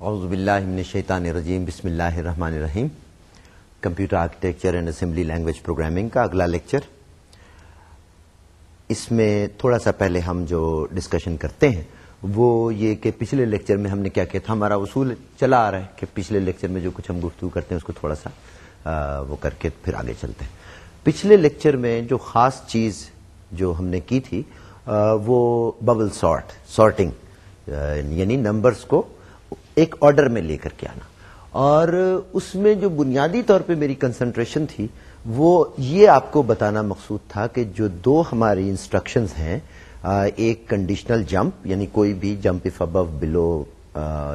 اعوذ باللہ من الشیطان الرجیم، بسم اللہ الرحمن الرحیم۔ Computer architecture and assembly language programming کا اگلا لیکچر۔ اس میں تھوڑا سا پہلے ہم جو ڈسکشن کرتے ہیں، وہ یہ کہ پچھلے لیکچر میں ہم نے کیا کیا تھا، ہمارا اصول چلا آ رہا ہے کہ پچھلے لیکچر میں جو کچھ ہم گفتگو کرتے ہیں، اس کو تھوڑا سا وہ کر کے پھر آگے چلتے ہیں۔ پچھلے لیکچر میں جو خاص چیز جو ہم نے کی تھی وہ ببل سارٹ سارٹنگ یعنی نمبرز کو ایک آرڈر میں لے کر کے آنا۔ اور اس میں جو بنیادی طور پہ میری کنسنٹریشن تھی، وہ یہ آپ کو بتانا مقصود تھا کہ جو دو ہماری انسٹرکشنز ہیں ایک کنڈیشنل جمپ یعنی کوئی بھی جمپ اف ابو بلو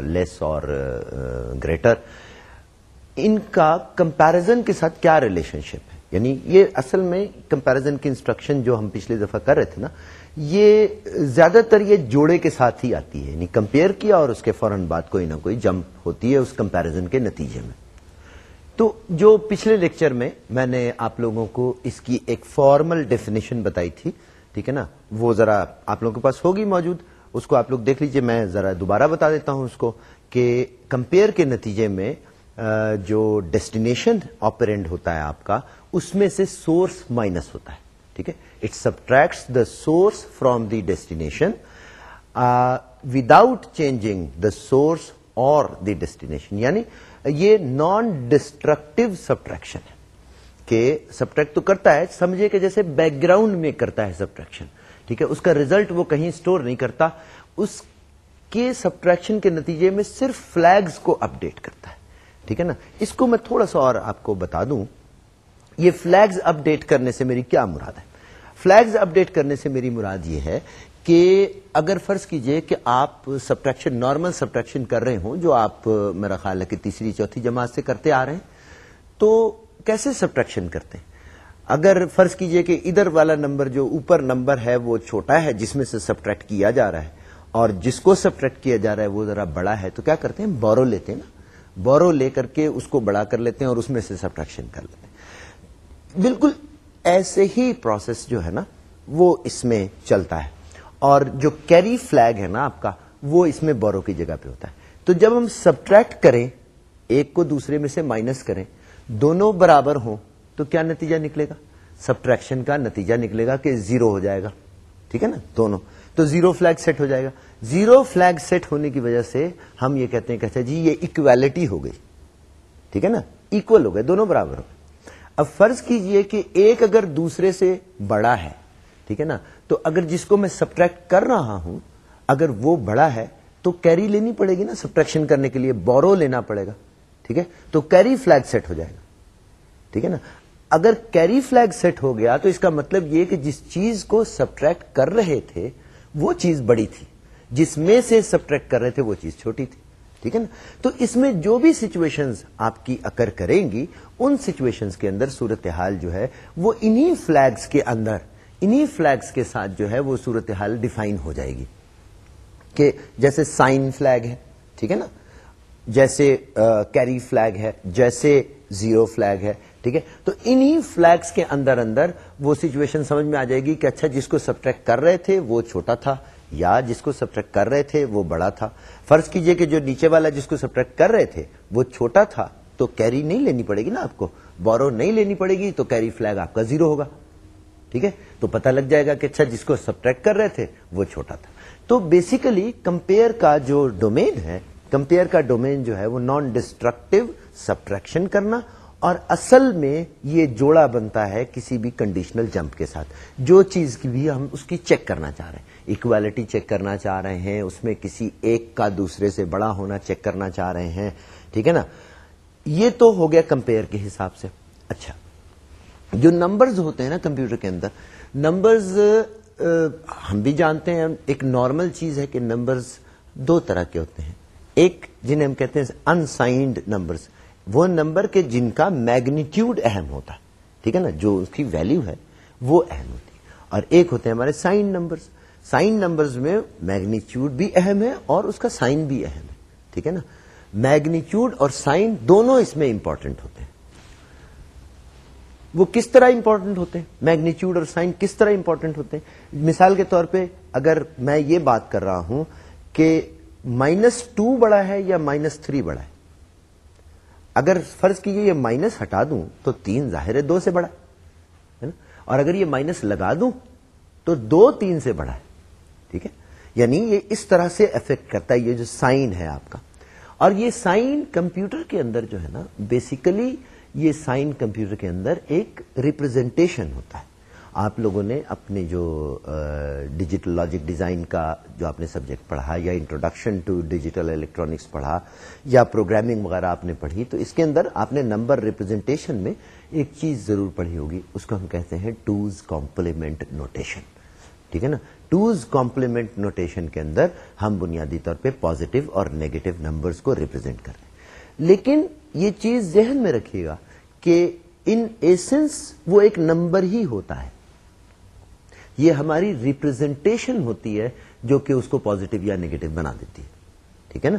لیس اور گریٹر ان کا کمپیرزن کے ساتھ کیا ریلیشن شپ ہے؟ یعنی یہ اصل میں کمپیرزن کی انسٹرکشن جو ہم پچھلی دفعہ کر رہے تھے نا یہ زیادہ تر یہ جوڑے کے ساتھ ہی آتی ہے یعنی کمپیئر کیا اور اس کے فوراً بعد کوئی نہ کوئی جمپ ہوتی ہے اس کمپیرزن کے نتیجے میں۔ تو جو پچھلے لیکچر میں میں نے آپ لوگوں کو اس کی ایک فارمل ڈیفینیشن بتائی تھی، ٹھیک ہے نا؟ وہ ذرا آپ لوگوں کے پاس ہوگی موجود، اس کو آپ لوگ دیکھ لیجیے، میں ذرا دوبارہ بتا دیتا ہوں اس کو کہ کمپیئر کے نتیجے میں جو ڈیسٹینیشن آپرینڈ ہوتا ہے آپ کا، اس میں سے سورس مائنس ہوتا ہے۔ ٹھیک ہے؟ It subtracts the source from the destination without changing the source اور دی ڈیسٹینیشن یعنی یہ نان ڈسٹرکٹیو سبٹریکشن ہے کہ سبٹریکٹ تو کرتا ہے سمجھے کہ جیسے بیک گراؤنڈ میں کرتا ہے سبٹریکشن ٹھیک ہے؟ اس کا ریزلٹ وہ کہیں اسٹور نہیں کرتا، اس کے سبٹریکشن کے نتیجے میں صرف فلیگز کو اپڈیٹ کرتا ہے، ٹھیک ہے نا؟ اس کو میں تھوڑا سا اور آپ کو بتا دوں، یہ فلیگز اپڈیٹ کرنے سے میری کیا مراد ہے؟ فلیگز اپڈیٹ کرنے سے میری مراد یہ ہے کہ اگر فرض کیجیے کہ آپ سبٹریکشن نارمل سبٹریکشن کر رہے ہوں، جو آپ، میرا خیال ہے کہ تیسری، چوتھی جماعت سے کرتے آ رہے ہیں، تو کیسے سبٹریکشن کرتے ہیں؟ اگر فرض کیجیے کہ ادھر والا نمبر جو اوپر نمبر ہے وہ چھوٹا ہے، جس میں سے سبٹریکٹ کیا جا رہا ہے، اور جس کو سبٹریکٹ کیا جا رہا ہے وہ ذرا بڑا ہے، تو کیا کرتے ہیں؟ بورو لیتے ہیں نا۔ بورو لے کر کے اس کو بڑا کر لیتے ہیں اور اس میں سے سبٹریکشن کر لیتے ہیں۔ بالکل ایسے ہی پروسیس جو ہے نا، وہ اس میں چلتا ہے۔ اور جو کیری فلیگ ہے نا آپ کا، وہ اس میں بورو کی جگہ پہ ہوتا ہے۔ تو جب ہم سبٹریکٹ کریں، ایک کو دوسرے میں سے مائنس کریں، دونوں برابر ہوں، تو کیا نتیجہ نکلے گا؟ سبٹریکشن کا نتیجہ نکلے گا کہ زیرو ہو جائے گا۔ ٹھیک ہے نا؟ دونوں۔ تو زیرو فلیگ سیٹ ہو جائے گا۔ زیرو فلیگ سیٹ ہونے کی وجہ سے ہم یہ کہتے ہیں کہ اچھا جی یہ اکویلٹی ہو گئی۔ ٹھیک ہے نا؟ اکول ہو گئے، دونوں برابر ہو گئے۔ اب فرض کیجیے کہ ایک اگر دوسرے سے بڑا ہے، ٹھیک ہے نا؟ تو اگر جس کو میں سبٹریکٹ کر رہا ہوں، اگر وہ بڑا ہے، تو کیری لینی پڑے گی نا سبٹریکشن کرنے کے لیے، بورو لینا پڑے گا، ٹھیک ہے؟ تو کیری فلیگ سیٹ ہو جائے گا، ٹھیک ہے نا؟ اگر کیری فلیگ سیٹ ہو گیا، تو اس کا مطلب یہ کہ جس چیز کو سبٹریکٹ کر رہے تھے، وہ چیز بڑی تھی، جس میں سے سبٹریکٹ کر رہے تھے، وہ چیز چھوٹی تھی ٹھیک ہے نا؟ تو اس میں جو بھی سچویشن آپ کی اکر کریں گی ان سچویشن کے اندر صورتحال جو ہے، وہ انہی فلیگس کے اندر، انہی فلیگس کے ساتھ جو ہے، وہ صورتحال ڈیفائن ہو جائے گی۔ کہ جیسے سائن فلیگ ہے، ٹھیک ہے نا؟ جیسے کیری فلیگ ہے، جیسے زیرو فلیگ ہے، ٹھیک ہے؟ تو انہی فلیگس کے اندر اندر وہ سچویشن سمجھ میں آ جائے گی کہ اچھا جس کو سبٹریکٹ کر رہے تھے، وہ چھوٹا تھا۔ یا جس کو سبٹریکٹ کر رہے تھے وہ بڑا تھا۔ فرض کیجیے کہ جو نیچے والا جس کو سبٹریکٹ کر رہے تھے وہ چھوٹا تھا، تو کیری نہیں لینی پڑے گی نا آپ کو۔ بورو نہیں لینی پڑے گی، تو کیری فلیگ آپ کا زیرو ہوگا۔ ٹھیک ہے؟ تو پتہ لگ جائے گا کہ اچھا جس کو سبٹریکٹ کر رہے تھے وہ چھوٹا تھا۔ تو بیسیکلی کمپیئر کا جو ڈومین ہے کمپیئر کا ڈومین جو ہے وہ نان ڈسٹرکٹیو سبٹریکشن کرنا، اور اصل میں یہ جوڑا بنتا ہے کسی بھی کنڈیشنل جمپ کے ساتھ۔ جو چیز کی بھی ہم اس کی چیک کرنا چاہ رہے ہیں۔ اکویلٹی چیک کرنا چاہ رہے ہیں، اس میں کسی ایک کا دوسرے سے بڑا ہونا چیک کرنا چاہ رہے ہیں۔ ٹھیک ہے نا؟ یہ تو ہو گیا کمپیئر کے حساب سے۔ اچھا۔ جو نمبرز ہوتے ہیں نا کمپیوٹر کے اندر نمبرز ہم بھی جانتے ہیں، ایک نارمل چیز ہے کہ نمبرز دو طرح کے ہوتے ہیں۔ ایک جنہیں ہم کہتے ہیں انسائنڈ نمبرز وہ نمبر کے جن کا میگنیٹیوڈ اہم ہوتا ہے۔ ٹھیک ہے نا؟ جو اس کی ویلو ہے، وہ اہم ہوتی ہے۔ اور ایک ہوتے ہیں ہمارے سائن نمبرز سائن نمبرز میں میگنیچیوڈ بھی اہم ہے اور اس کا سائن بھی اہم ہے، ٹھیک ہے نا؟ میگنیچیوڈ اور سائن دونوں اس میں امپورٹنٹ ہوتے ہیں۔ وہ کس طرح امپورٹنٹ ہوتے ہیں؟ میگنیچیوڈ اور سائن کس طرح امپورٹنٹ ہوتے ہیں؟ مثال کے طور پہ اگر میں یہ بات کر رہا ہوں کہ مائنس ٹو بڑا ہے یا مائنس تھری بڑا ہے۔ اگر فرض کیجیے یہ مائنس ہٹا دوں تو تین ظاہر ہے، دو سے بڑا ہے نا؟ اور اگر یہ مائنس لگا دوں تو دو تین سے بڑا ہے۔ ٹھیک ہے؟ یعنی یہ اس طرح سے افیکٹ کرتا ہے، یہ جو سائن ہے آپ کا۔ اور یہ سائن کمپیوٹر کے اندر جو ہے نا بیسیکلی یہ سائن کمپیوٹر کے اندر ایک ریپرزینٹیشن ہوتا ہے۔ آپ لوگوں نے اپنے جو ڈیجیٹل لاجک ڈیزائن کا جو آپ نے سبجیکٹ پڑھا یا انٹروڈکشن ٹو ڈیجیٹل الیکٹرانکس پڑھا یا پروگرامنگ وغیرہ آپ نے پڑھی، تو اس کے اندر آپ نے نمبر ریپرزینٹیشن میں ایک چیز ضرور پڑھی ہوگی۔ اس کو ہم کہتے ہیں ٹوز کمپلیمنٹ نوٹیشن ٹھیک ہے نا؟ ٹوز کمپلیمنٹ نوٹیشن کے اندر ہم بنیادی طور پہ پازیٹو اور نیگیٹو نمبرز کو ریپرزینٹ کر رہے ہیں۔ لیکن یہ چیز ذہن میں رکھیے گا کہ ان ایسنس وہ ایک نمبر ہی ہوتا ہے۔ یہ ہماری ریپرزینٹیشن ہوتی ہے جو کہ اس کو پازیٹو یا نیگیٹو بنا دیتی ہے۔ ٹھیک ہے نا؟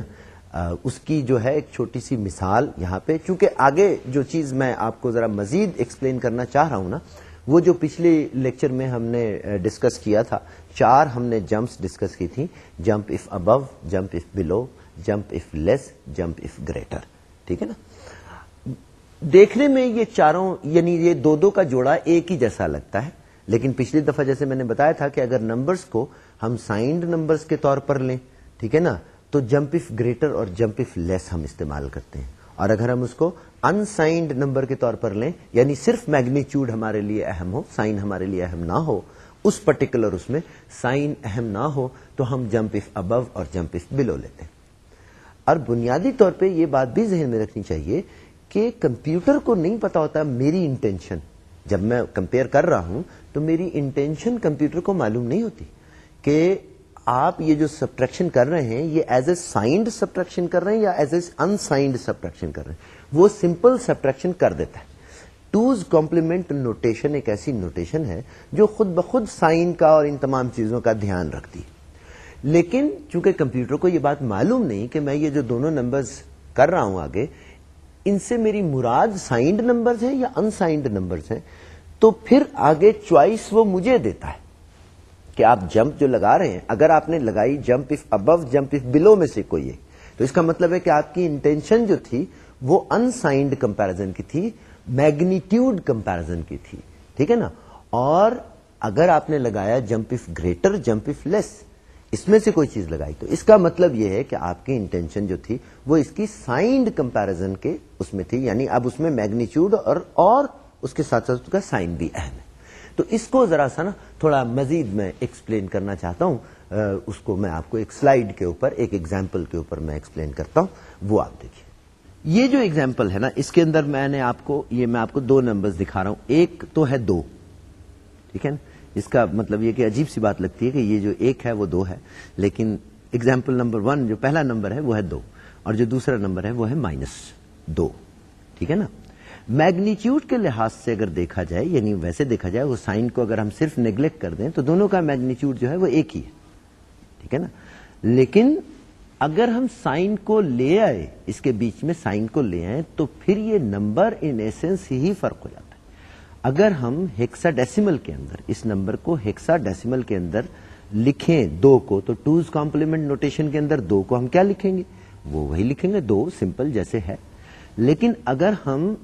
اس کی جو ہے ایک چھوٹی سی مثال یہاں پہ، چونکہ آگے جو چیز میں آپ کو ذرا مزید ایکسپلین کرنا چاہ رہا ہوں نا، وہ جو پچھلے لیکچر میں ہم نے ڈسکس کیا تھا چار ہم نے جمپس ڈسکس کی تھی jump if above jump if below jump if less jump if greater ٹھیک ہے نا؟ دیکھنے میں یہ چاروں یعنی یہ دو دو کا جوڑا ایک ہی جیسا لگتا ہے، لیکن پچھلی دفعہ جیسے میں نے بتایا تھا کہ اگر نمبرز کو ہم سائنڈ نمبرز کے طور پر لیں، ٹھیک ہے نا؟ تو جمپ اف گریٹر اور جمپ اف لیس ہم استعمال کرتے ہیں۔ اور اگر ہم اس کو انسائنڈ نمبر کے طور پر لیں یعنی صرف میگنیچیوڈ ہمارے لیے اہم ہو سائن ہمارے لیے اہم نہ ہو اس پرٹیکولر اس میں سائن اہم نہ ہو تو ہم جمپ اف ابو اور جمپ اف بلو لیتے ہیں۔ اور بنیادی طور پہ یہ بات بھی ذہن میں رکھنی چاہیے کہ کمپیوٹر کو نہیں پتا ہوتا میری انٹینشن جب میں کمپیئر کر رہا ہوں تو میری انٹینشن کمپیوٹر کو معلوم نہیں ہوتی کہ آپ یہ جو سبٹریکشن کر رہے ہیں یہ ایز اے سائنڈ سبٹریکشن کر رہے ہیں یا ایز اے انسائنڈ سبٹریکشن کر رہے ہیں۔ وہ سمپل سبٹریکشن کر دیتا ہے۔ ٹوز کمپلیمنٹ نوٹیشن ایک ایسی نوٹیشن ہے جو خود بخود سائن کا اور ان تمام چیزوں کا دھیان رکھتی لیکن چونکہ کمپیوٹر کو یہ بات معلوم نہیں کہ میں یہ جو دونوں نمبرز کر رہا ہوں آگے، ان سے میری مراد سائنڈ نمبرز ہیں یا انسائنڈ نمبرز ہیں، تو پھر آگے چوائس وہ مجھے دیتا ہے کہ آپ جمپ جو لگا رہے ہیں، اگر آپ نے لگائی jump if above jump if below میں سے کوئی ہے تو اس کا مطلب ہے کہ آپ کی انٹینشن جو تھی وہ انسائنڈ کمپیرزن کی تھی میگنیٹیوڈ کمپیرزن کی تھی، ٹھیک ہے نا؟ اور اگر آپ نے لگایا jump if greater, jump if less, اس میں سے کوئی چیز لگائی، تو اس کا مطلب یہ ہے کہ آپ کی انٹینشن جو تھی وہ اس کی سائنڈ کمپیرزن کے اس میں تھی یعنی اب اس میں میگنیچیوڈ اور اور اس کے ساتھ ساتھ اس کا سائن بھی اہم ہے۔ تو اس کو ذرا سا نا تھوڑا مزید میں ایکسپلین کرنا چاہتا ہوں۔ اس کو میں آپ کو ایک سلائیڈ کے اوپر، ایک ایگزامپل کے اوپر میں ایکسپلین کرتا ہوں۔ وہ آپ دیکھیے۔ یہ جو ایگزامپل ہے نا، اس کے اندر میں نے آپ کو، یہ میں آپ کو دو نمبر دکھا رہا ہوں۔ ایک تو ہے دو۔ ٹھیک ہے نا؟ اس کا مطلب یہ کہ عجیب سی بات لگتی ہے کہ یہ جو ایک ہے وہ دو ہے۔ لیکن ایگزامپل نمبر ون جو پہلا نمبر ہے، وہ ہے دو۔ اور جو دوسرا نمبر ہے، وہ ہے مائنس دو۔ ٹھیک ہے نا؟ میگنیچیوڈ کے لحاظ سے اگر دیکھا جائے یعنی ویسے دیکھا جائے، وہ سائن کو اگر ہم صرف نیگلیکٹ کر دیں، تو دونوں کا میگنیچیوڈ جو ہے وہ ایک ہی ہے۔ ٹھیک ہے نا؟ لیکن اگر ہم سائن کو لے آئے، اس کے بیچ میں سائن کو لے آئے تو پھر یہ نمبر ان ایسنس ہی فرق ہو جاتا ہے۔ اگر ہم ہیکسا ڈیسیمل کے اندر، اس نمبر کو ہیکسا ڈیسیمل کے اندر لکھیں دو کو، تو ٹوز کمپلیمنٹ نوٹیشن کے اندر دو کو ہم کیا لکھیں گے؟ وہ وہی لکھیں گے، دو سمپل جیسے ہے۔ لیکن اگر ہم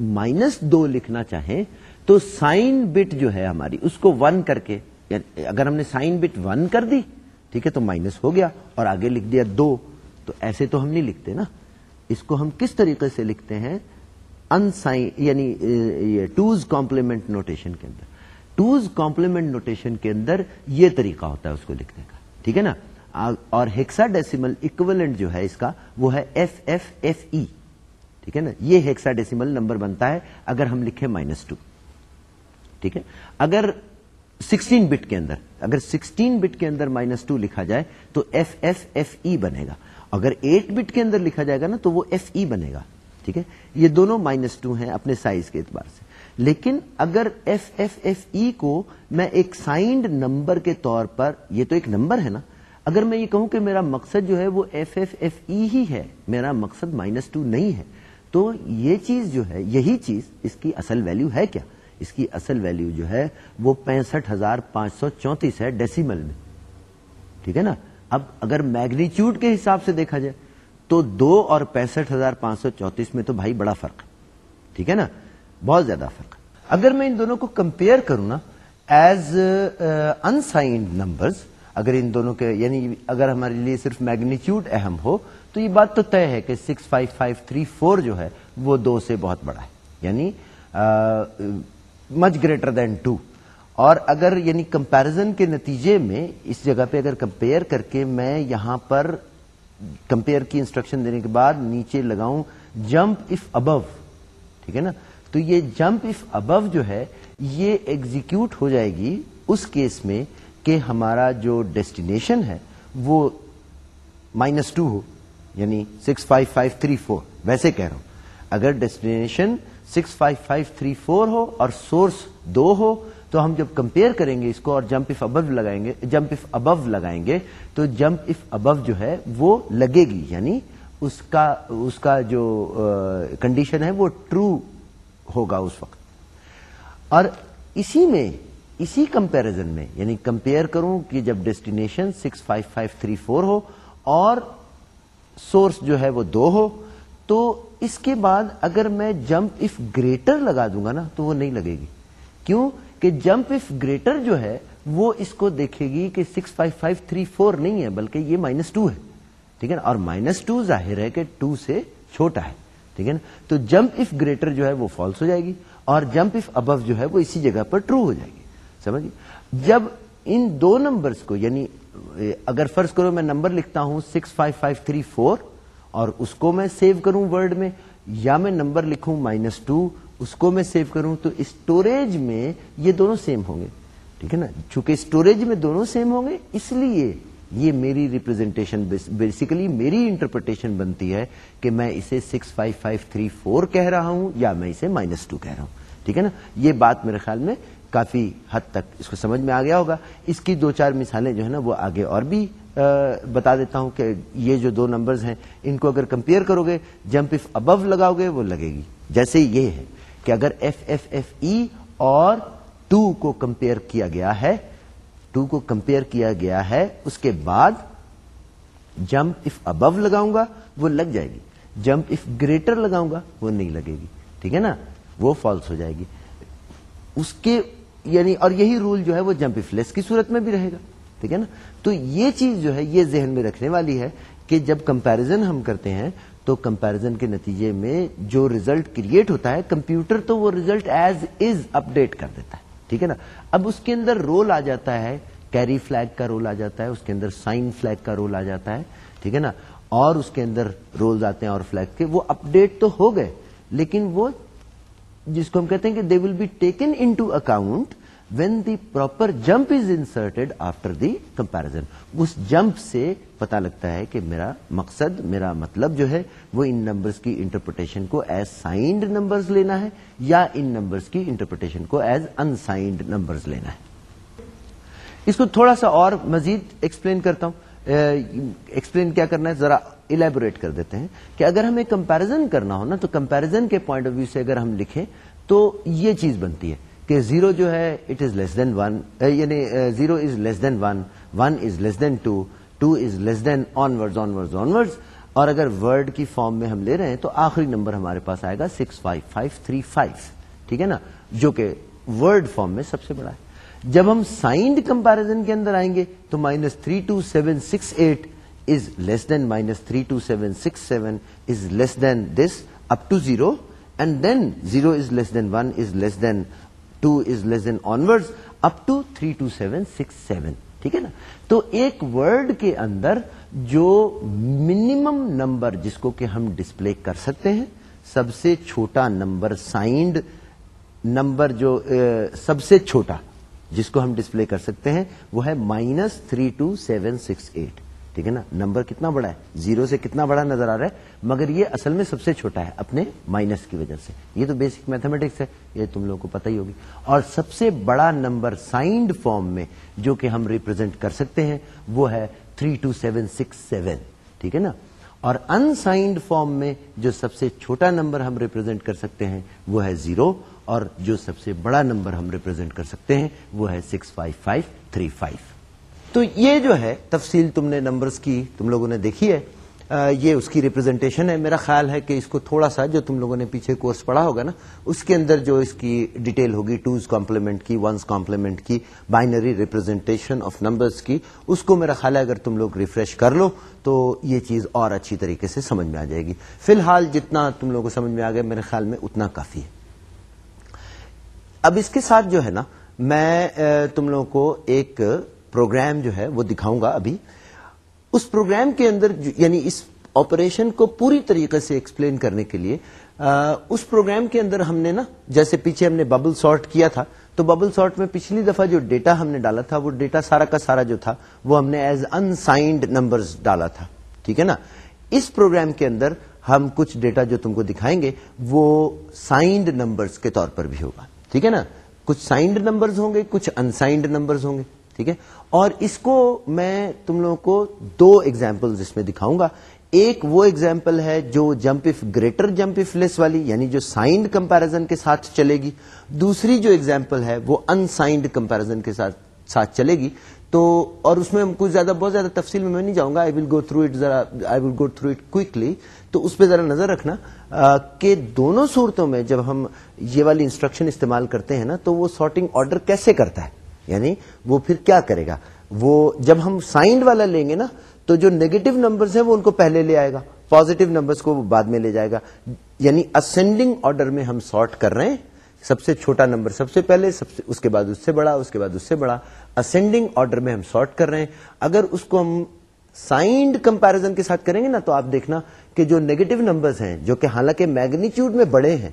مائنس دو لکھنا چاہیں، تو سائن بٹ جو ہے ہماری، اس کو ون کر کے یعنی اگر ہم نے سائن بٹ ون کر دی ٹھیک ہے، تو مائنس ہو گیا اور آگے لکھ دیا دو، تو ایسے تو ہم نہیں لکھتے نا۔ اس کو ہم کس طریقے سے لکھتے ہیں؟ ان سائن یعنی ٹوز کمپلیمنٹ نوٹیشن کے اندر۔ ٹوز کمپلیمنٹ نوٹیشن کے اندر یہ طریقہ ہوتا ہے اس کو لکھنے کا، ٹھیک ہے نا؟ اور ہیکسا ڈیسیمل اکولنٹ جو ہے اس کا، وہ ہے ایف ایف ایف ای ٹھیک ہے نا؟ یہ ہیکسا ڈیسیمل نمبر بنتا ہے اگر ہم لکھیں مائنس ٹو ٹھیک ہے؟ اگر سکسٹین بٹ کے اندر، اگر سکسٹین بٹ کے اندر مائنس ٹو لکھا جائے تو ایف ایف ایف ای بنے گا۔ اگر ایٹ بٹ کے اندر لکھا جائے گا نا تو وہ ایف ای e بنے گا۔ ٹھیک ہے؟ یہ دونوں مائنس ٹو ہیں اپنے سائز کے اعتبار سے۔ لیکن اگر ایف ایف ایف ای کو میں ایک سائنڈ نمبر کے طور پر، یہ تو ایک نمبر ہے نا، اگر میں یہ کہوں کہ میرا مقصد جو ہے وہ ایف ایف ایف ای ہی ہے، میرا مقصد مائنس ٹو نہیں ہے، تو یہ چیز جو ہے، یہی چیز اس کی اصل ویلیو ہے کیا؟ اس کی اصل ویلیو جو ہے وہ پینسٹھ ہزار پانچ سو چونتیس ہے ڈیسیمل میں۔ ٹھیک ہے نا؟ اب اگر میگنیچیوڈ کے حساب سے دیکھا جائے تو دو اور پینسٹھ ہزار پانچ سو چونتیس میں تو بھائی بڑا فرق ہے۔ ٹھیک ہے نا؟ بہت زیادہ فرق اگر میں ان دونوں کو کمپیئر کروں نا ایز انسائنڈ نمبرز اگر ان دونوں کے یعنی اگر ہمارے لیے صرف میگنیچیوڈ اہم ہو، تو یہ بات تو طے ہے کہ six five five three four جو ہے وہ دو سے بہت بڑا ہے۔ یعنی uh, much greater than two اور اگر یعنی کمپیرزن کے نتیجے میں اس جگہ پہ اگر کمپیئر کر کے میں یہاں پر کمپیئر کی انسٹرکشن دینے کے بعد نیچے لگاؤں جمپ اف ابو ٹھیک ہے نا؟ تو یہ جمپ اف ابو جو ہے، یہ ایگزیکیوٹ ہو جائے گی اس کیس میں کہ ہمارا جو ڈیسٹینیشن ہے، وہ مائنس ٹو ہو یعنی six five five three four ویسے کہہ رہا ہوں۔ اگر destination six five five three four ہو اور سورس دو ہو، تو ہم جب کمپیئر کریں گے اس کو اور جمپ اف ابو لگائیں گے جمپ اف ابو لگائیں گے، تو جمپ اف ابو جو ہے وہ لگے گی یعنی اس کا اس کا جو کنڈیشن ہے وہ ٹرو ہوگا اس وقت۔ اور اسی میں، اسی کمپیرزن میں یعنی کمپیئر کروں کہ جب destination six five five three four ہو اور سورس جو ہے وہ دو ہو، تو اس کے بعد اگر میں جمپ اف گریٹر لگا دوں گا نا، تو وہ نہیں لگے گی۔ کیوں؟ کہ جمپ اف گریٹر جو ہے، وہ اس کو دیکھے گی کہ six five five three four نہیں ہے، بلکہ یہ مائنس ٹو ہے۔ ٹھیک ہے نا؟ اور مائنس ٹو ظاہر ہے کہ ٹو سے چھوٹا ہے۔ ٹھیک ہے نا؟ تو جمپ اف گریٹر جو ہے، وہ فالس ہو جائے گی، اور جمپ اف ابو جو ہے، وہ اسی جگہ پر ٹرو ہو جائے گی۔ سمجھ جب ان دو نمبرز کو یعنی اگر فرض کرو میں نمبر لکھتا ہوں six five five three four اور اس کو میں سیو کروں ورڈ میں، یا میں نمبر لکھوں مائنس ٹو اس کو میں سیو کروں تو اسٹوریج میں یہ دونوں سیم ہوں گے۔ ٹھیک ہے نا؟ چونکہ اسٹوریج میں دونوں سیم ہوں گے، اس لیے یہ میری ریپرزینٹیشن بیسیکلی میری انٹرپریٹیشن بنتی ہے کہ میں اسے six five five three four کہہ رہا ہوں یا میں اسے مائنس ٹو کہہ رہا ہوں۔ ٹھیک ہے نا؟ یہ بات میرے خیال میں کافی حد تک اس کو سمجھ میں آ گیا ہوگا۔ اس کی دو چار مثالیں جو ہے نا وہ آگے اور بھی بتا دیتا ہوں کہ یہ جو دو نمبرز ہیں، ان کو اگر کمپیئر کرو گے جمپ اف ابو لگاؤ گے وہ لگے گی۔ جیسے یہ ہے کہ اگر ایف ایف ایف ای اور ٹو کو کمپیئر کیا گیا ہے ٹو کو کمپیئر کیا گیا ہے، اس کے بعد جمپ اف ابو لگاؤں گا وہ لگ جائے گی۔ جمپ اف گریٹر لگاؤں گا وہ نہیں لگے گی۔ ٹھیک ہے نا؟ وہ فالس ہو جائے گی۔ اس کے یعنی اور یہی رول جو ہے وہ جمپ اف کی صورت میں بھی رہے گا، ٹھیک ہے نا؟ تو یہ چیز جو ہے، یہ ذہن میں رکھنے والی ہے کہ جب کمپیرزن ہم کرتے ہیں تو کمپیرزن کے نتیجے میں جو ریزلٹ کریٹ ہوتا ہے، کمپیوٹر تو وہ result as is update کر دیتا ہے، ٹھیک ہے نا؟ اب اس کے اندر رول آ جاتا ہے کیری فلیگ کا رول آ جاتا ہے، اس کے اندر سائن فلیگ کا رول آ جاتا ہے، ٹھیک ہے نا؟ اور اس کے اندر رول آتے ہیں اور فلیگ کے، وہ اپ ڈیٹ تو ہو گئے، لیکن وہ جس کو ہم کہتے ہیں کہ they will be taken into account when the proper jump is inserted after the comparison us jump سے پتا لگتا ہے کہ میرا مقصد، میرا مطلب جو ہے، وہ ان نمبرز کی انٹرپریٹیشن کو ایز سائنڈ نمبرز لینا ہے یا ان نمبرز کی انٹرپریٹیشن کو ایز انسائنڈ نمبرز لینا ہے۔ اس کو تھوڑا سا اور مزید ایکسپلین کرتا ہوں۔ uh, ایکسپلین کیا کرنا ہے؟ ذرا الیبوریٹ کر دیتے ہیں کہ اگر ہمیں کمپیرزن کرنا ہو نا، تو کمپیرزن کے پوائنٹ آف ویو سے اگر ہم لکھیں، تو یہ چیز بنتی ہے کہ زیرو جو ہے it is less than one یعنی zero is less than one one is less than two two is less than onward onward onward اور اگر ورڈ کی فارم میں ہم لے رہے ہیں، تو آخری نمبر ہمارے پاس آئے گا six five five three five ٹھیک ہے نا؟ جو کہ ورڈ فارم میں سب سے بڑا ہے۔ جب ہم سائنڈ کمپیرزن کے اندر آئیں گے، تو minus three two seven six eight is less than minus three two seven six seven is less than this up to zero and then zero is less than one is less than two is less than onward up to three two seven six seven ٹھیک ہے نا تو ایک word کے اندر جو minimum number جس کو کہ ہم ڈسپلے کر سکتے ہیں سب سے چھوٹا نمبر سائنڈ نمبر جو سب سے چھوٹا جس کو ہم ڈسپلے کر سکتے ہیں وہ ہے minus three two seven six eight ٹھیک ہے نا؟ نمبر کتنا بڑا ہے؟ زیرو سے کتنا بڑا نظر آ رہا ہے؟ مگر یہ اصل میں سب سے چھوٹا ہے، اپنے مائنس کی وجہ سے۔ یہ تو بیسک میتھمیٹکس ہے، یہ تم لوگوں کو پتہ ہی ہوگی۔ اور سب سے بڑا نمبر سائنڈ فارم میں جو کہ ہم ریپرزینٹ کر سکتے ہیں، وہ ہے three two seven six seven ٹھیک ہے نا؟ اور انسائنڈ فارم میں جو سب سے چھوٹا نمبر ہم ریپرزینٹ کر سکتے ہیں، وہ ہے زیرو اور جو سب سے بڑا نمبر ہم ریپرزینٹ کر سکتے ہیں، وہ ہے six five five three five تو یہ جو ہے، تفصیل تم نے نمبرز کی، تم لوگوں نے دیکھی ہے یہ اس کی ریپرزینٹیشن ہے۔ میرا خیال ہے کہ اس کو تھوڑا سا جو تم لوگوں نے پیچھے کورس پڑھا ہوگا نا، اس کے اندر جو اس کی ڈیٹیل ہوگی ٹوز کمپلیمنٹ کی ونس کمپلیمنٹ کی بائنری ریپرزینٹیشن آف نمبرز کی، اس کو میرا خیال ہے اگر تم لوگ ریفریش کر لو تو یہ چیز اور اچھی طریقے سے سمجھ میں آ جائے گی۔ فی الحال جتنا تم لوگوں کو سمجھ میں آ گیا، میرے خیال میں اتنا کافی ہے۔ اب اس کے ساتھ جو ہے نا، میں تم لوگوں کو ایک پروگرام جو ہے وہ دکھاؤں گا ابھی۔ اس پروگرام کے اندر یعنی اس آپریشن کو پوری طریقے سے ایکسپلین کرنے کے لیے اس پروگرام کے اندر ہم نے نا، جیسے پیچھے ہم نے ببل سارٹ کیا تھا، تو ببل سارٹ میں پچھلی دفعہ جو ڈیٹا ہم نے ڈالا تھا، وہ ڈیٹا سارا کا سارا جو تھا، وہ ہم نے ایز انسائنڈ نمبر ڈالا تھا۔ ٹھیک ہے نا؟ اس پروگرام کے اندر ہم کچھ ڈیٹا جو تم کو دکھائیں گے، وہ سائنڈ نمبرز کے طور پر بھی ہوگا۔ ٹھیک ہے نا؟ کچھ سائنڈ نمبرز ہوں گے، کچھ انسائنڈ نمبرز ہوں گے۔ ٹھیک ہے؟ اور اس کو میں تم لوگوں کو دو ایگزامپل اس میں دکھاؤں گا۔ ایک وہ ایگزامپل ہے جو jump if greater jump if less والی یعنی جو سائنڈ کمپیرزن کے ساتھ چلے گی۔ دوسری جو ایگزامپل ہے وہ انسائنڈ کمپیرزن کے ساتھ ساتھ چلے گی۔ تو اور اس میں کچھ زیادہ، بہت زیادہ تفصیل میں میں نہیں جاؤں گا۔ I will go through it ذرا I will go through it quickly تو اس پہ ذرا نظر رکھنا۔ کہ دونوں صورتوں میں جب ہم یہ والی انسٹرکشن استعمال کرتے ہیں نا، تو وہ سارٹنگ آرڈر کیسے کرتا ہے؟ یعنی وہ پھر کیا کرے گا؟ وہ جب ہم سائنڈ والا لیں گے نا، تو جو نیگیٹو نمبرز ہیں وہ ان کو پہلے لے آئے گا۔ پازیٹو نمبرز کو وہ بعد میں لے جائے گا۔ یعنی اسینڈنگ آرڈر میں ہم سارٹ کر رہے ہیں۔ سب سے چھوٹا نمبر سب سے پہلے، سب سے اس کے بعد اس سے بڑا، اس کے بعد اس سے بڑا۔ اسینڈنگ آرڈر میں ہم سارٹ کر رہے ہیں۔ اگر اس کو ہم سائنڈ کمپیرزن کے ساتھ کریں گے نا، تو آپ دیکھنا کہ جو نیگیٹو نمبرز ہیں، جو کہ حالانکہ میگنیچیوڈ میں بڑے ہیں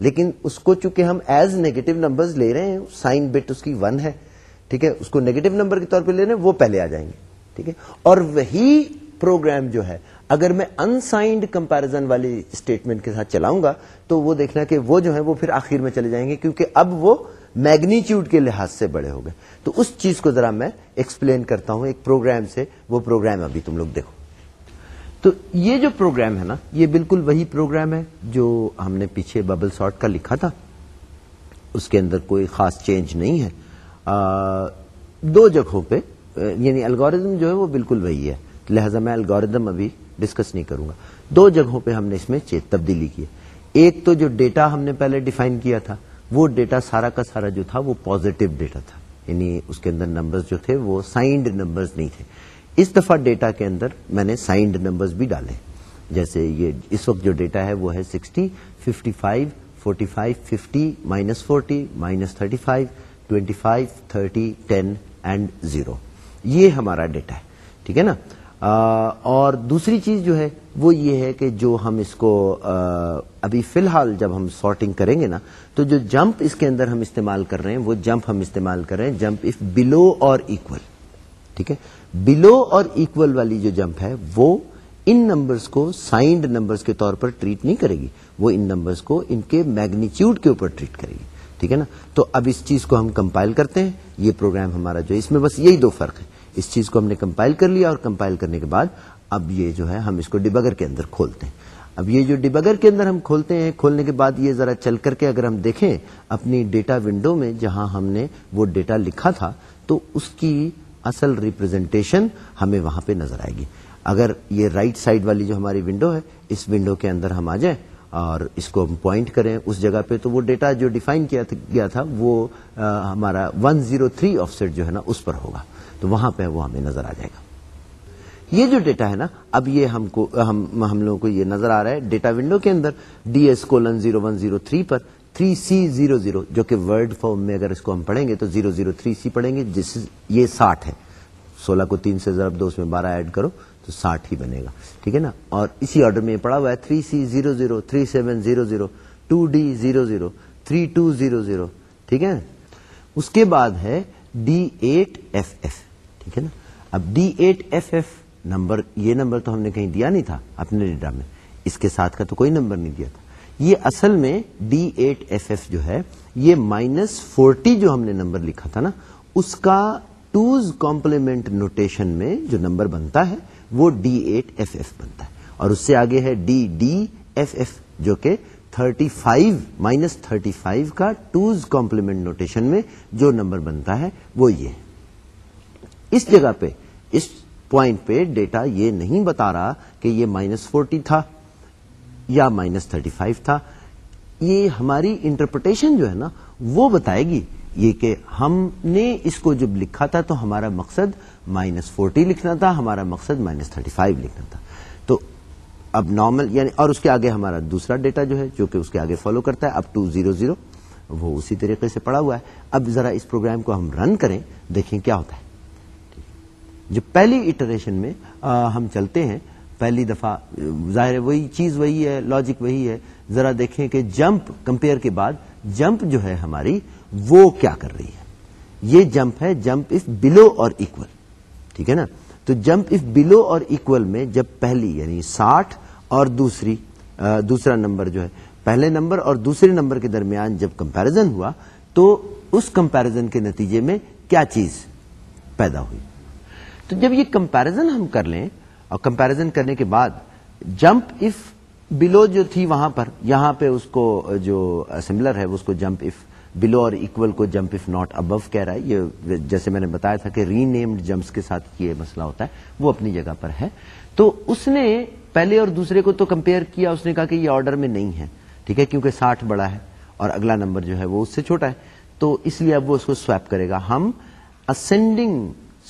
لیکن اس کو چونکہ ہم ایز نیگیٹو نمبرز لے رہے ہیں سائن بٹ اس کی ون ہے، ٹھیک ہے؟ اس کو نیگیٹو نمبر کے طور پہ لے رہے ہیں، وہ پہلے آ جائیں گے، ٹھیک ہے؟ اور وہی پروگرام جو ہے، اگر میں انسائنڈ کمپیرزن والی اسٹیٹمنٹ کے ساتھ چلاؤں گا، تو وہ دیکھنا کہ وہ جو ہے، وہ پھر آخر میں چلے جائیں گے، کیونکہ اب وہ میگنیچیوڈ کے لحاظ سے بڑے ہو گئے۔ تو اس چیز کو ذرا میں ایکسپلین کرتا ہوں، ایک پروگرام سے، وہ پروگرام ابھی تم لوگ دیکھو۔ تو یہ جو پروگرام ہے نا یہ بالکل وہی پروگرام ہے جو ہم نے پیچھے ببل سارٹ کا لکھا تھا۔ اس کے اندر کوئی خاص چینج نہیں ہے۔ آ, دو جگہوں پہ یعنی الگوریزم جو ہے وہ بالکل وہی ہے۔ لہذا میں الگوریزم ابھی ڈسکس نہیں کروں گا۔ دو جگہوں پہ ہم نے اس میں تبدیلی کی ایک تو جو ڈیٹا ہم نے پہلے ڈیفائن کیا تھا وہ ڈیٹا سارا کا سارا جو تھا وہ پازیٹو ڈیٹا تھا۔ یعنی اس کے اندر نمبرز جو تھے وہ سائنڈ نمبرز نہیں تھے۔ اس دفعہ ڈیٹا کے اندر میں نے سائنڈ نمبرز بھی ڈالے۔ جیسے یہ اس وقت جو ڈیٹا ہے وہ ہے sixty fifty five forty five fifty minus forty minus thirty five twenty five thirty ten and zero یہ ہمارا ڈیٹا ہے، ٹھیک ہے نا؟ اور دوسری چیز جو ہے وہ یہ ہے کہ جو ہم اس کو ابھی فی الحال جب ہم سارٹنگ کریں گے نا، تو جو جمپ اس کے اندر ہم استعمال کر رہے ہیں، وہ جمپ ہم استعمال کر رہے ہیں جمپ اف بلو اور اکول ٹھیک ہے؟ بلو اور اکول والی جو جمپ ہے، وہ ان نمبرز کو سائنڈ نمبرز کے طور پر ٹریٹ نہیں کرے گی۔ وہ ان نمبرز کو ان کے میگنیچیوڈ کے اوپر ٹریٹ کرے گی۔ ٹھیک ہے نا؟ تو اب اس چیز کو ہم کمپائل کرتے ہیں۔ یہ پروگرام ہمارا جو ہے، اس میں بس یہی دو فرق ہے اس چیز کو ہم نے کمپائل کر لیا اور کمپائل کرنے کے بعد اب یہ جو ہے، ہم اس کو ڈبگر کے اندر کھولتے ہیں۔ اب یہ جو ڈبگر کے اندر ہم کھولتے ہیں، کھولنے کے بعد یہ ذرا چل کر کے اگر ہم دیکھیں اپنی ڈیٹا ونڈو میں جہاں ہم نے وہ ڈیٹا لکھا تھا، تو اس کی اصل ریپرزینٹیشن ہمیں وہاں پہ نظر آئے گی۔ اگر یہ رائٹ right سائڈ والی جو ہماری ونڈو ہے، اس ونڈو کے اندر ہم آ جائیں اور اس کو ہم پوائنٹ کریں اس جگہ پہ، تو وہ ڈیٹا جو ڈیفائن کیا گیا تھا، وہ ہمارا one zero three offset جو ہے نا، اس پر ہوگا۔ تو وہاں پہ وہ ہمیں نظر آ جائے گا۔ یہ جو ڈیٹا ہے نا، اب یہ ہم کو ہم ہم لوگوں کو یہ نظر آ رہا ہے ڈیٹا ونڈو کے اندر۔ D S colon zero one zero three پر تھری سی زیرو زیرو جو کہ ورڈ فارم میں اگر اس کو ہم پڑھیں گے تو زیرو زیرو تھری سی پڑھیں گے، جس یہ ساٹھ ہے۔ سولہ کو تین سے ضرب دو، اس میں بارہ ایڈ کرو تو ساٹھ ہی بنے گا۔ ٹھیک ہے نا؟ اور اسی آرڈر میں یہ پڑا ہوا ہے three C zero zero three seven zero zero two D zero zero three two zero zero ٹھیک ہے؟ اس کے بعد ہے ڈی ایٹ ایف ایف ٹھیک ہے نا؟ اب D eight F F number, یہ نمبر تو ہم نے کہیں دیا نہیں تھا اپنے ڈیٹا میں۔ اس کے ساتھ کا تو کوئی نمبر نہیں دیا تھا۔ یہ اصل میں ڈی ایٹ ایف ایف جو ہے، یہ مائنس فورٹی جو ہم نے نمبر لکھا تھا نا، اس کا ٹوز کمپلیمنٹ نوٹیشن میں جو نمبر بنتا ہے، وہ ڈی ایٹ ایف ایف بنتا ہے۔ اور اس سے آگے ہے ڈی ڈی ایف ایف جو کہ thirty five minus thirty five کا ٹوز کمپلیمنٹ نوٹیشن میں جو نمبر بنتا ہے، وہ یہ اس جگہ پہ، اس پوائنٹ پہ ڈیٹا یہ نہیں بتا رہا کہ یہ مائنس فورٹی تھا۔ یا مائنس تھرٹی فائیو تھا، یہ ہماری انٹرپریٹیشن جو ہے نا، وہ بتائے گی یہ کہ ہم نے اس کو جب لکھا تھا تو ہمارا مقصد مائنس فورٹی لکھنا تھا، ہمارا مقصد مائنس تھرٹی فائیو لکھنا تھا۔ تو اب نارمل یعنی اور اس کے آگے ہمارا دوسرا ڈیٹا جو ہے، جو کہ اس کے آگے فالو کرتا ہے، اب ٹو زیرو زیرو وہ اسی طریقے سے پڑا ہوا ہے۔ اب ذرا اس پروگرام کو ہم رن کریں، دیکھیں کیا ہوتا ہے۔ جو پہلی اٹریشن میں ہم چلتے ہیں پہلی دفعہ، ظاہر وہی چیز وہی ہے لاجک وہی ہے۔ ذرا دیکھیں کہ جمپ کمپیئر کے بعد، جمپ جو ہے ہماری، وہ کیا کر رہی ہے؟ یہ جمپ ہے، جمپ اف بلو اور اکول ٹھیک ہے نا؟ تو جمپ اف بلو اور اکول میں جب پہلی یعنی ساٹھ اور دوسری دوسرا نمبر جو ہے، پہلے نمبر اور دوسرے نمبر کے درمیان جب کمپیرزن ہوا، تو اس کمپیرزن کے نتیجے میں کیا چیز پیدا ہوئی؟ تو جب یہ کمپیرزن ہم کر لیں اور کمپیرزن کرنے کے بعد جمپ اف بلو جو تھی وہاں پر، یہاں پہ اس کو جو سملر ہے اس کو جمپ اف بلو اور اکول کو جمپ اف ناٹ ابو کہہ رہا ہے۔ یہ جیسے میں نے بتایا تھا کہ ری نیمڈ جمپس کے ساتھ یہ مسئلہ ہوتا ہے، وہ اپنی جگہ پر ہے۔ تو اس نے پہلے اور دوسرے کو تو کمپیئر کیا، اس نے کہا کہ یہ آرڈر میں نہیں ہے، ٹھیک ہے، کیونکہ ساٹھ بڑا ہے اور اگلا نمبر جو ہے وہ اس سے چھوٹا ہے۔ تو اس لیے اب وہ اس کو سویپ کرے گا۔ ہم اسینڈنگ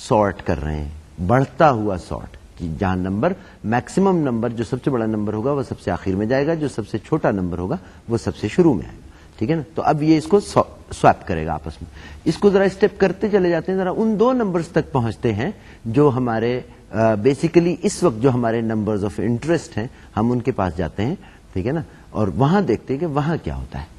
سارٹ کر رہے ہیں، بڑھتا ہوا سارٹ جہاں نمبر میکسیمم نمبر جو سب سے بڑا نمبر ہوگا وہ سب سے آخر میں جائے گا، جو سب سے چھوٹا نمبر ہوگا وہ سب سے شروع میں آئے گا، ٹھیک ہے نا؟ تو اب یہ اس کو سویپ کرے گا آپس میں۔ اس کو ذرا اسٹیپ کرتے چلے جاتے ہیں، ذرا ان دو نمبرز تک پہنچتے ہیں جو ہمارے بیسیکلی اس وقت جو ہمارے نمبرز آف انٹرسٹ ہیں، ہم ان کے پاس جاتے ہیں، ٹھیک ہے نا؟ اور وہاں دیکھتے ہیں کہ وہاں کیا ہوتا ہے۔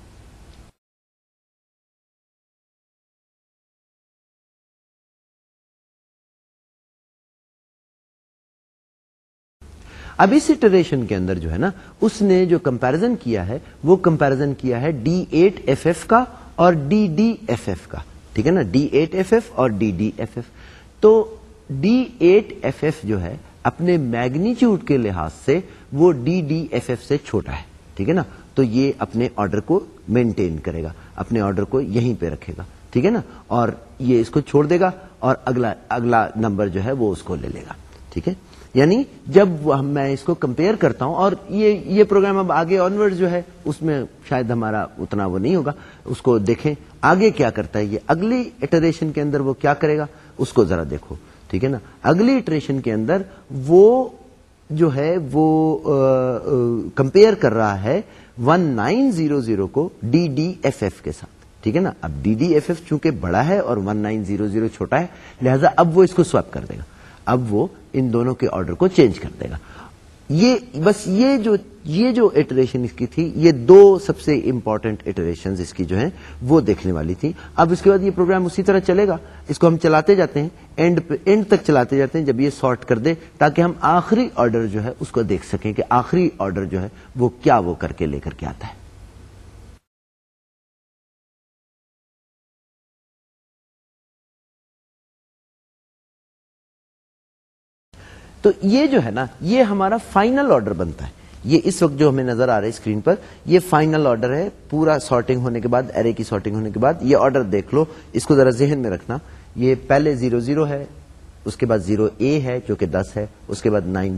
اب اس اٹریشن کے اندر جو ہے نا، اس نے جو کمپیرزن کیا ہے، وہ کمپیرزن کیا ہے ڈی ایٹ ایف ایف کا اور ڈی ڈی ایف ایف کا۔ ٹھیک ہے نا؟ ڈی ایٹ ایف ایف اور ڈی ڈی ایف ایف تو ڈی ایٹ ایف ایف جو ہے، اپنے میگنیچیوڈ کے لحاظ سے وہ ڈی ڈی ایف ایف سے چھوٹا ہے۔ ٹھیک ہے نا؟ تو یہ اپنے آرڈر کو مینٹین کرے گا۔ اپنے آرڈر کو یہیں پہ رکھے گا۔ ٹھیک ہے نا؟ اور یہ اس کو چھوڑ دے گا اور اگلا اگلا نمبر جو ہے وہ اس کو لے لے گا۔ ٹھیک ہے؟ یعنی جب میں اس کو کمپیئر کرتا ہوں اور یہ یہ پروگرام اب آگے آنورڈ جو ہے، اس میں شاید ہمارا اتنا وہ نہیں ہوگا۔ اس کو دیکھیں آگے کیا کرتا ہے۔ یہ اگلی اٹریشن کے اندر وہ کیا کرے گا؟ اس کو ذرا دیکھو۔ ٹھیک ہے نا؟ اگلی اٹریشن کے اندر وہ جو ہے، وہ کمپیئر کر رہا ہے ون نائن زیرو زیرو کو ڈی ڈی ایف ایف کے ساتھ۔ ٹھیک ہے نا؟ اب ڈی ڈی ایف ایف چونکہ بڑا ہے اور ون نائن زیرو زیرو چھوٹا ہے، لہذا اب وہ اس کو سویپ کر دے گا۔ اب وہ ان دونوں کے آرڈر کو چینج کر دے گا۔ یہ بس یہ جو یہ جو اٹریشن اس کی تھی، یہ دو سب سے امپورٹنٹ اٹریشن اس کی جو ہیں، وہ دیکھنے والی تھی۔ اب اس کے بعد یہ پروگرام اسی طرح چلے گا۔ اس کو ہم چلاتے جاتے ہیں اینڈ اینڈ تک چلاتے جاتے ہیں جب یہ سارٹ کر دے، تاکہ ہم آخری آرڈر جو ہے اس کو دیکھ سکیں کہ آخری آرڈر جو ہے وہ کیا وہ کر کے لے کر کے آتا ہے۔ تو یہ جو ہے نا، یہ ہمارا فائنل آرڈر بنتا ہے۔ یہ اس وقت جو ہمیں نظر آ رہا ہے اسکرین پر، یہ فائنل آرڈر ہے۔ پورا سارٹنگ ہونے کے بعد ایرے کی سارٹنگ ہونے کے بعد، یہ آرڈر دیکھ لو۔ اس کو ذرا ذہن میں رکھنا۔ یہ پہلے زیرو زیرو ہے، اس کے بعد زیرو اے ہے جو کہ دس ہے۔ اس کے بعد nine,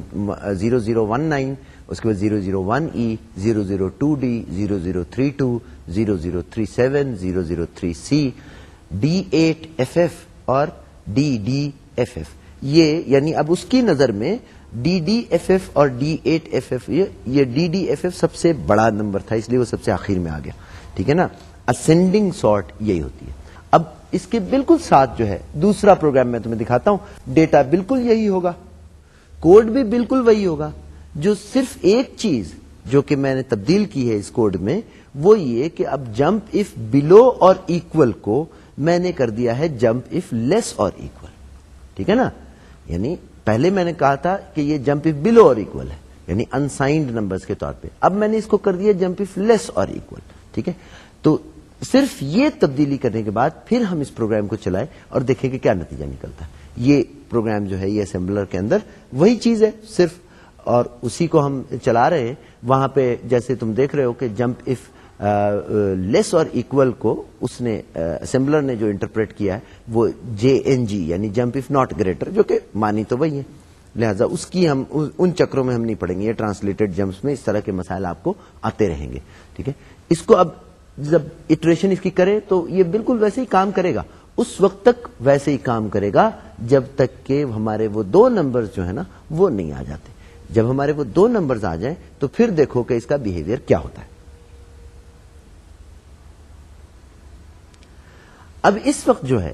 zero zero one nine, اس کے بعد zero zero one E zero zero two D zero zero three two, zero zero three seven, zero zero three C D eight F F اور ڈی ڈی ایف ایف یہ یعنی اب اس کی نظر میں ڈی ڈی ایف ایف اور D eight F F یہ ڈی ڈی ایف ایف سب سے بڑا نمبر تھا، اس لیے وہ سب سے آخر میں آ گیا۔ ٹھیک ہے نا؟ اسینڈنگ سارٹ یہی ہوتی ہے۔ اب اس کے بالکل ساتھ جو ہے، دوسرا پروگرام میں تمہیں دکھاتا ہوں۔ ڈیٹا بالکل یہی ہوگا۔ کوڈ بھی بالکل وہی ہوگا۔ جو صرف ایک چیز جو کہ میں نے تبدیل کی ہے اس کوڈ میں، وہ یہ کہ اب جمپ اف بلو اور اکول کو میں نے کر دیا ہے جمپ اف لیس اور اکول ٹھیک ہے نا؟ یعنی پہلے میں نے کہا تھا کہ یہ جمپ اف بلو اور اکول ہے یعنی انسائنڈ نمبرز کے طور پہ۔ اب میں نے اس کو کر دیا جمپ اف لیس اور اکول ٹھیک ہے؟ تو صرف یہ تبدیلی کرنے کے بعد پھر ہم اس پروگرام کو چلائیں اور دیکھیں کہ کیا نتیجہ نکلتا ہے۔ یہ پروگرام جو ہے، یہ اسمبلر کے اندر وہی چیز ہے صرف اور اسی کو ہم چلا رہے ہیں۔ وہاں پہ جیسے تم دیکھ رہے ہو کہ جمپ اف لیس اور اکول کو اس نے اسمبلر نے جو انٹرپریٹ کیا ہے، وہ جے این جی یعنی جمپ اف ناٹ گریٹر جو کہ مانی تو وہی ہے۔ لہذا اس کی ہم ان چکروں میں ہم نہیں پڑیں گے، یہ ٹرانسلیٹڈ جمپس میں اس طرح کے مسائل آپ کو آتے رہیں گے۔ ٹھیک ہے؟ اس کو اب جب اٹریشن اس کی کرے تو یہ بالکل ویسے ہی کام کرے گا۔ اس وقت تک ویسے ہی کام کرے گا جب تک کہ ہمارے وہ دو نمبر جو ہے نا، وہ نہیں آ جاتے۔ جب ہمارے وہ دو نمبرز آ جائیں تو پھر دیکھو کہ اس کا بہیویئر کیا ہوتا ہے۔ اب اس وقت جو ہے،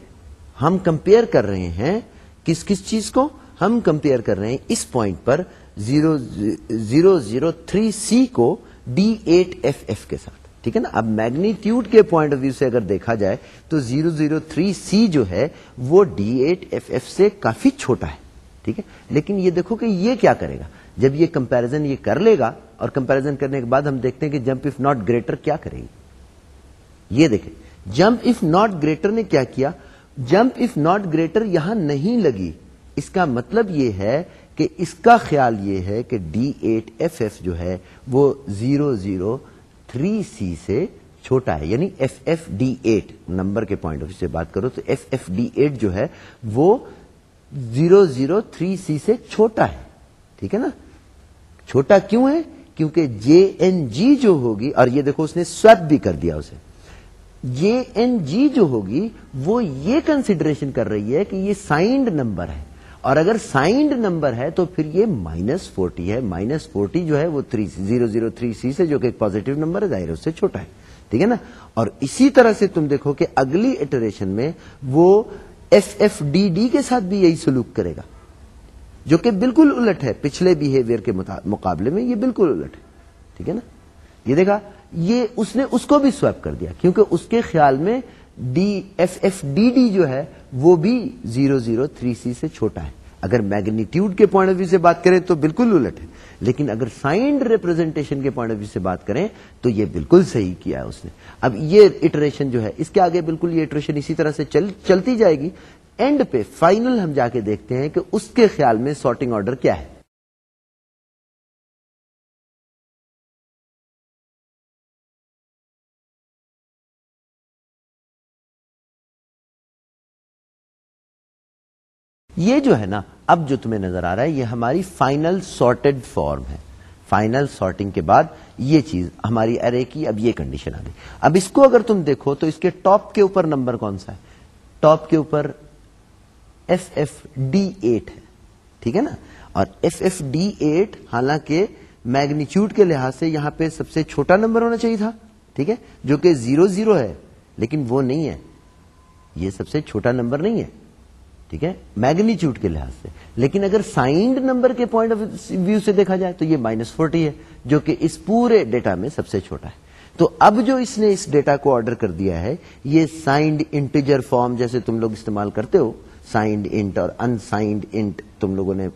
ہم کمپیئر کر رہے ہیں کس کس چیز کو؟ ہم کمپیئر کر رہے ہیں اس پوائنٹ پر zero zero zero, three C کو ڈی ایٹ ایف ایف کے ساتھ، ٹھیک ہے نا؟ اب میگنیٹیوڈ کے پوائنٹ آف ویو سے اگر دیکھا جائے تو زیرو زیرو، تھری سی جو ہے، وہ ڈی ایٹ ایف ایف سے کافی چھوٹا ہے، ٹھیک ہے؟ لیکن یہ دیکھو کہ یہ کیا کرے گا؟ جب یہ کمپیرزن یہ کر لے گا اور کمپیرزن کرنے کے بعد ہم دیکھتے ہیں کہ جمپ اف ناٹ گریٹر کیا کرے گی؟ یہ دیکھیں۔ جمپ اف ناٹ گریٹر نے کیا کیا؟ جمپ اف ناٹ گریٹر یہاں نہیں لگی۔ اس کا مطلب یہ ہے کہ اس کا خیال یہ ہے کہ ڈی ایٹ ایف ایف جو ہے وہ زیرو زیرو تھری سی سے چھوٹا ہے یعنی F F D eight number کے پوائنٹ آف ویو سے بات کرو تو ایف ایف ڈی ایٹ جو ہے وہ زیرو زیرو تھری سی سے چھوٹا ہے۔ ٹھیک ہے نا؟ چھوٹا کیوں ہے؟ کیونکہ جے این جی جو ہوگی، اور یہ دیکھو اس نے سویپ بھی کر دیا اسے۔ جے این جی جو ہوگی وہ یہ کنسیڈریشن کر رہی ہے کہ یہ سائنڈ نمبر ہے۔ اور اگر سائنڈ نمبر ہے تو پھر یہ مائنس فورٹی ہے۔ مائنس فورٹی جو ہے وہ three zero zero three C سے جو کہ ایک پازیٹو نمبر ہے، ظاہر اس سے چھوٹا ہے۔ ٹھیک ہے نا؟ اور اسی طرح سے تم دیکھو کہ اگلی اٹریشن میں وہ ایف ایف ڈی ڈی کے ساتھ بھی یہی سلوک کرے گا۔ جو کہ بالکل الٹ ہے۔ پچھلے بہیویئر کے مقابلے میں یہ بالکل الٹ ہے۔ ٹھیک ہے نا؟ یہ دیکھا یہ اس نے اس کو بھی سویپ کر دیا کیونکہ اس کے خیال میں D F F D D جو ہے وہ بھی زیرو زیرو تھری سی سے چھوٹا ہے۔ اگر میگنیٹیوڈ کے پوائنٹ آف ویو سے بات کریں تو بالکل الٹ ہے لیکن اگر سائنڈ ریپرزینٹیشن کے پوائنٹ آف ویو سے بات کریں تو یہ بالکل صحیح کیا ہے اس نے۔ اب یہ اٹریشن جو ہے اس کے آگے بالکل یہ اٹریشن اسی طرح سے چل, چلتی جائے گی۔ اینڈ پہ فائنل ہم جا کے دیکھتے ہیں کہ اس کے خیال میں سارٹنگ آرڈر کیا ہے۔ یہ جو ہے نا، اب جو تمہیں نظر آ رہا ہے، یہ ہماری فائنل سارٹیڈ فارم ہے۔ فائنل سارٹنگ کے بعد یہ چیز، ہماری ارے کی اب یہ کنڈیشن آ گئی۔ اب اس کو اگر تم دیکھو تو اس کے ٹاپ کے اوپر نمبر کون سا ہے؟ ٹاپ کے اوپر ایف ایف ڈی ایٹ ہے۔ ٹھیک ہے نا؟ اور ایف ایف ڈی ایٹ حالانکہ میگنیچیوڈ کے لحاظ سے یہاں پہ سب سے چھوٹا نمبر ہونا چاہیے تھا۔ ٹھیک ہے؟ جو کہ زیرو زیرو ہے، لیکن وہ نہیں ہے۔ یہ سب سے چھوٹا نمبر نہیں ہے۔ ٹھیک ہے؟ میگنیچیوڈ کے لحاظ سے۔ لیکن اگر سائنڈ نمبر کے پوائنٹ آف ویو سے دیکھا جائے تو یہ مائنس فورٹی ہے، جو کہ اس پورے ڈیٹا میں سب سے چھوٹا ہے۔ تو اب جو اس نے اس ڈیٹا کو آرڈر کر دیا ہے، یہ سائنڈ انٹیجر فارم جیسے تم لوگ استعمال کرتے ہو سائنڈ انٹ اور انسائنڈ انٹ تم لوگوں نے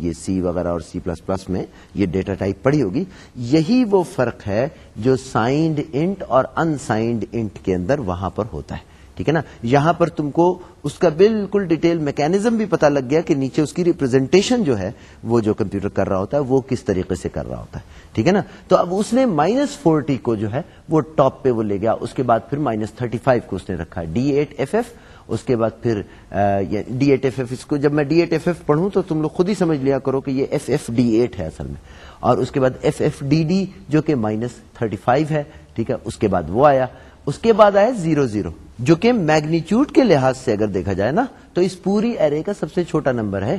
یہ سی وغیرہ اور سی پلس پلس میں یہ ڈیٹا ٹائپ پڑھی ہوگی۔ یہی وہ فرق ہے جو سائنڈ انٹ اور انسائنڈ انٹ کے اندر وہاں پر ہوتا ہے۔ ٹھیک ہے نا؟ یہاں پر تم کو اس کا بالکل ڈیٹیل میکینزم بھی پتا لگ گیا کہ نیچے اس کی ریپرزینٹیشن جو ہے وہ جو کمپیوٹر کر رہا ہوتا ہے وہ کس طریقے سے کر رہا ہوتا ہے، ٹھیک ہے نا؟ تو اب اس نے مائنس فورٹی کو جو ہے وہ ٹاپ پہ وہ لے گیا، اس کے بعد پھر مائنس تھرٹی فائیو کو اس نے رکھا ڈی ایٹ ایف ایف اس کے بعد پھر ڈی ایٹ ایف ایف اس کو جب میں ڈی ایٹ ایف ایف پڑھوں تو تم لوگ خود ہی سمجھ لیا کرو کہ یہ ایف ایف ڈی ایٹ ہے اصل میں، اور اس کے بعد ایف ایف ڈی ڈی جو کہ مائنس تھرٹی فائیو ہے، ٹھیک ہے؟ اس کے بعد وہ آیا۔ اس کے بعد آیا زیرو زیرو، جو کہ میگنیچیوڈ کے لحاظ سے اگر دیکھا جائے نا، تو اس پوری ایرے کا سب سے چھوٹا نمبر ہے،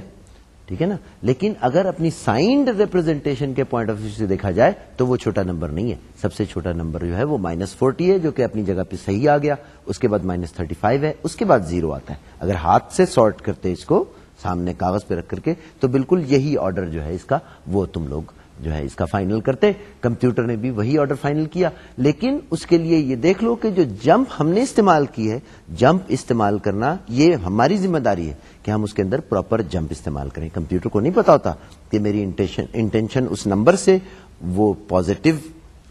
ٹھیک ہے نا؟ لیکن اگر اپنی سائنڈ ریپرزینٹیشن کے پوائنٹ آف ویو سے دیکھا جائے، تو وہ چھوٹا نمبر نہیں ہے۔ سب سے چھوٹا نمبر جو ہے وہ مائنس فورٹی ہے، جو کہ اپنی جگہ پہ صحیح آ گیا۔ اس کے بعد مائنس تھرٹی فائیو ہے، اس کے بعد زیرو آتا ہے۔ اگر ہاتھ سے سارٹ کرتے اس کو، سامنے کاغذ پہ رکھ کر کے، تو بالکل یہی آرڈر جو ہے اس کا، وہ تم لوگ جو ہے اس کا فائنل کرتے، کمپیوٹر نے بھی وہی آرڈر فائنل کیا۔ لیکن اس کے لیے یہ دیکھ لو کہ جو جمپ ہم نے استعمال کی ہے جمپ استعمال کرنا یہ ہماری ذمہ داری ہے کہ ہم اس کے اندر پراپر جمپ استعمال کریں۔ کمپیوٹر کو نہیں پتا ہوتا کہ میری انٹینشن اس نمبر سے وہ پازیٹو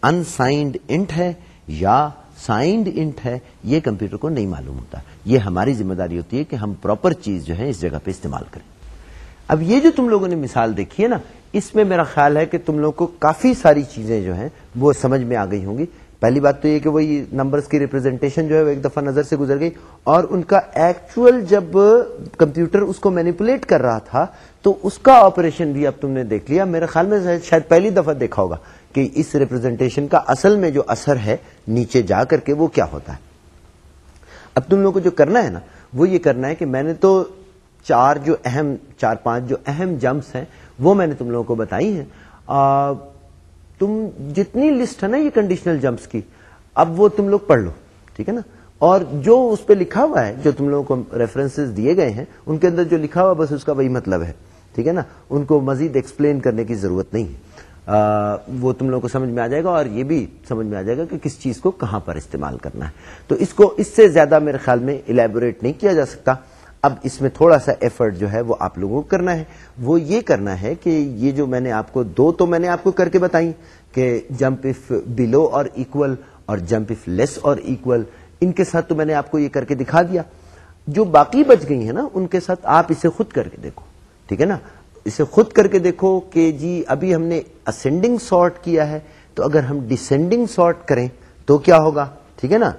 انسائنڈ انٹ ہے یا سائنڈ انٹ ہے، یہ کمپیوٹر کو نہیں معلوم ہوتا۔ یہ ہماری ذمہ داری ہوتی ہے کہ ہم پراپر چیز جو ہے اس جگہ پہ استعمال کریں۔ اب یہ جو تم لوگوں نے مثال دیکھی ہے نا اس میں میرا خیال ہے کہ تم لوگ کو کافی ساری چیزیں جو ہیں وہ سمجھ میں آ گئی ہوں گی۔ پہلی بات تو یہ کہ وہی نمبرز کی ریپرزینٹیشن جو ہے وہ ایک دفعہ نظر سے گزر گئی اور ان کا ایکچوئل جب کمپیوٹر اس کو مینیپولیٹ کر رہا تھا تو اس کا آپریشن بھی اب تم نے دیکھ لیا۔ میرے خیال میں شاید پہلی دفعہ دیکھا ہوگا کہ اس ریپرزینٹیشن کا اصل میں جو اثر ہے نیچے جا کر کے وہ کیا ہوتا ہے۔ اب تم لوگوں کو جو کرنا ہے نا، وہ یہ کرنا ہے کہ میں نے تو چار جو اہم، چار پانچ جو اہم جمپس ہیں وہ میں نے تم لوگوں کو بتائی ہیں۔ تم جتنی لسٹ ہے نا یہ کنڈیشنل جمپس کی، اب وہ تم لوگ پڑھ لو، ٹھیک ہے نا؟ اور جو اس پہ لکھا ہوا ہے، جو تم لوگوں کو ریفرنس دیے گئے ہیں، ان کے اندر جو لکھا ہوا بس اس کا وہی مطلب ہے، ٹھیک ہے نا؟ ان کو مزید ایکسپلین کرنے کی ضرورت نہیں ہے۔ وہ تم لوگوں کو سمجھ میں آ جائے گا اور یہ بھی سمجھ میں آ جائے گا کہ کس چیز کو کہاں پر استعمال کرنا ہے۔ تو اس کو اس سے زیادہ میرے خیال میں الیبوریٹ نہیں کیا جا سکتا۔ اب اس میں تھوڑا سا ایفرٹ جو ہے وہ آپ لوگوں کو کرنا ہے۔ وہ یہ کرنا ہے کہ یہ جو میں نے آپ کو دو تو میں نے آپ کو کر کے بتائی کہ جمپ اف بلو اور اکول اور جمپ اف لیس اور اکول ان کے ساتھ تو میں نے آپ کو یہ کر کے دکھا دیا۔ جو باقی بچ گئی ہیں نا، ان کے ساتھ آپ اسے خود کر کے دیکھو۔ ٹھیک ہے نا؟ اسے خود کر کے دیکھو کہ جی ابھی ہم نے اسینڈنگ سارٹ کیا ہے۔ تو اگر ہم ڈسینڈنگ سارٹ کریں تو کیا ہوگا؟ ٹھیک ہے نا؟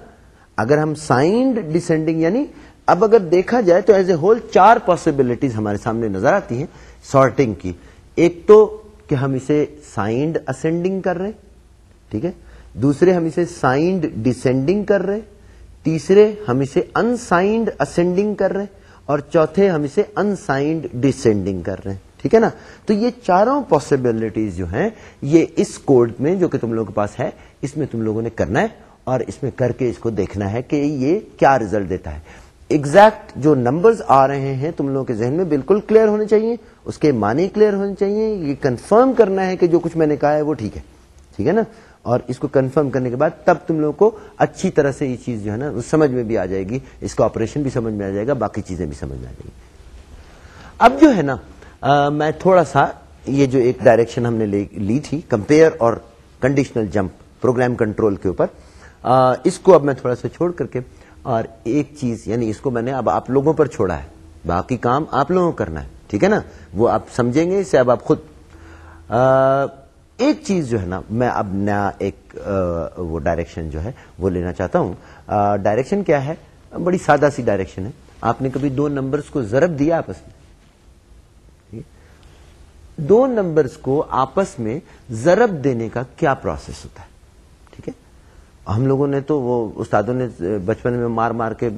اگر ہم سائنڈ ڈسینڈنگ یعنی اب اگر دیکھا جائے تو ایز اے ہول چار پاسبلٹیز ہمارے سامنے نظر آتی ہیں سارٹنگ کی۔ ایک تو کہ ہم اسے سائنڈ اسینڈنگ کر رہے ٹھیک ہے؟ دوسرے ہم اسے سائنڈ ڈسینڈنگ کر رہے تیسرے ہم اسے انسائنڈ اسینڈنگ کر رہے اور چوتھے ہم اسے انسائنڈ ڈسینڈنگ کر رہے ہیں، ٹھیک ہے نا؟ تو یہ چاروں پاسبلٹیز جو ہیں، یہ اس کوڈ میں جو کہ تم لوگوں کے پاس ہے، اس میں تم لوگوں نے کرنا ہے، اور اس میں کر کے اس کو دیکھنا ہے کہ یہ کیا ریزلٹ دیتا ہے۔ ایگزیکٹ جو نمبرز آ رہے ہیں تم لوگوں کے ذہن میں بالکل کلیئر ہونے چاہیے، اس کے معنی کلیئر ہونے چاہیے، یہ کنفرم کرنا ہے کہ جو کچھ میں نے کہا ہے وہ ٹھیک ہے۔ ٹھیک ہے نا؟ اور اس کو کنفرم کرنے کے بعد تب تم لوگوں کو اچھی طرح سے یہ چیز جو ہے نا سمجھ میں بھی آ جائے گی، اس کا آپریشن بھی سمجھ میں آ جائے گا، باقی چیزیں بھی سمجھ میں آ جائیں گی۔ اب جو ہے نا میں تھوڑا سا یہ جو ایک ڈائریکشن ہم نے لی تھی کمپیئر اور کنڈیشنل جمپ پروگرام کنٹرول کے اوپر اس کو اب میں تھوڑا سا چھوڑ کر کے اور ایک چیز یعنی اس کو میں نے اب آپ لوگوں پر چھوڑا ہے۔ باقی کام آپ لوگوں کو کرنا ہے، ٹھیک ہے نا؟ وہ آپ سمجھیں گے، اسے اب آپ خود۔ ایک چیز جو ہے نا، میں اب نیا ایک وہ ڈائریکشن جو ہے، وہ لینا چاہتا ہوں۔ ڈائریکشن کیا ہے؟ بڑی سادہ سی ڈائریکشن ہے۔ آپ نے کبھی دو نمبرز کو ضرب دیا آپس میں؟ دو نمبرز کو آپس میں ضرب دینے کا کیا پروسیس ہوتا ہے؟ ہم لوگوں نے تو وہ استادوں نے بچپن میں مار مار کے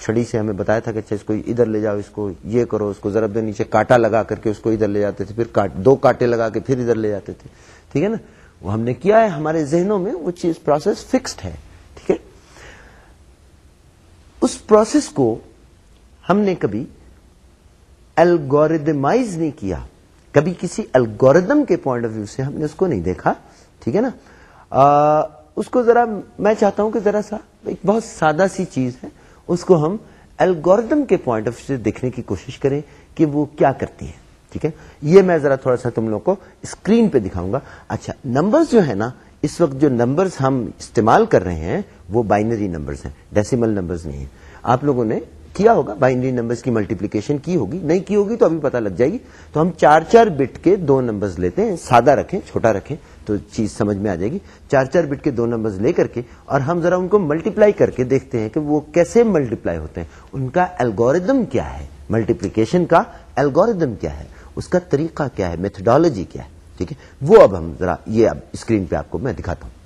چھڑی سے ہمیں بتایا تھا کہ اچھا اس کو ادھر لے جاؤ، اس کو یہ کرو، اس کو ضرب دے نیچے کاٹا لگا کر کے اس کو ادھر لے جاتے تھے، پھر دو کاٹے لگا کے پھر ادھر لے جاتے تھے۔ ٹھیک ہے نا؟ وہ ہم نے کیا ہے، ہمارے ذہنوں میں وہ چیز پروسیس فکسڈ ہے۔ ٹھیک ہے؟ اس پروسیس کو ہم نے کبھی الگوریدمائز نہیں کیا۔ کبھی کسی الگوریدم کے پوائنٹ آف ویو سے ہم نے اس کو نہیں دیکھا۔ ٹھیک ہے نا؟ اس کو ذرا میں چاہتا ہوں کہ ذرا سا ایک بہت سادہ سی چیز ہے، اس کو ہم الگوریدم کے پوائنٹ آف ویو سے دیکھنے کی کوشش کریں کہ وہ کیا کرتی ہے ٹھیک ہے؟ یہ میں ذرا تھوڑا سا تم لوگ کو اسکرین پہ دکھاؤں گا۔ اچھا نمبرز جو ہے نا، اس وقت جو نمبرز ہم استعمال کر رہے ہیں، وہ بائنری نمبرز ہیں ڈیسیمل نمبرز نہیں ہیں۔ آپ لوگوں نے کیا ہوگا؟ بائنری نمبرز کی ملٹیپلیکیشن کی ہوگی؟ نہیں کی ہوگی تو ابھی پتا لگ جائے گی۔ تو ہم چار چار بٹ کے دو نمبرز لیتے ہیں، سادہ رکھیں، چھوٹا رکھیں، تو چیز سمجھ میں آ جائے گی۔ چار چار بٹ کے دو نمبرز لے کر کے اور ہم ذرا ان کو ملٹیپلائی کر کے دیکھتے ہیں کہ وہ کیسے ملٹیپلائی ہوتے ہیں۔ ان کا الگوریدم کیا ہے؟ ملٹیپلیکیشن کا الگوریدم کیا ہے؟ اس کا طریقہ کیا ہے؟ میتھڈالوجی کیا ہے؟ ٹھیک ہے؟ وہ اب ہم ذرا، یہ اب اسکرین پہ آپ کو میں دکھاتا ہوں۔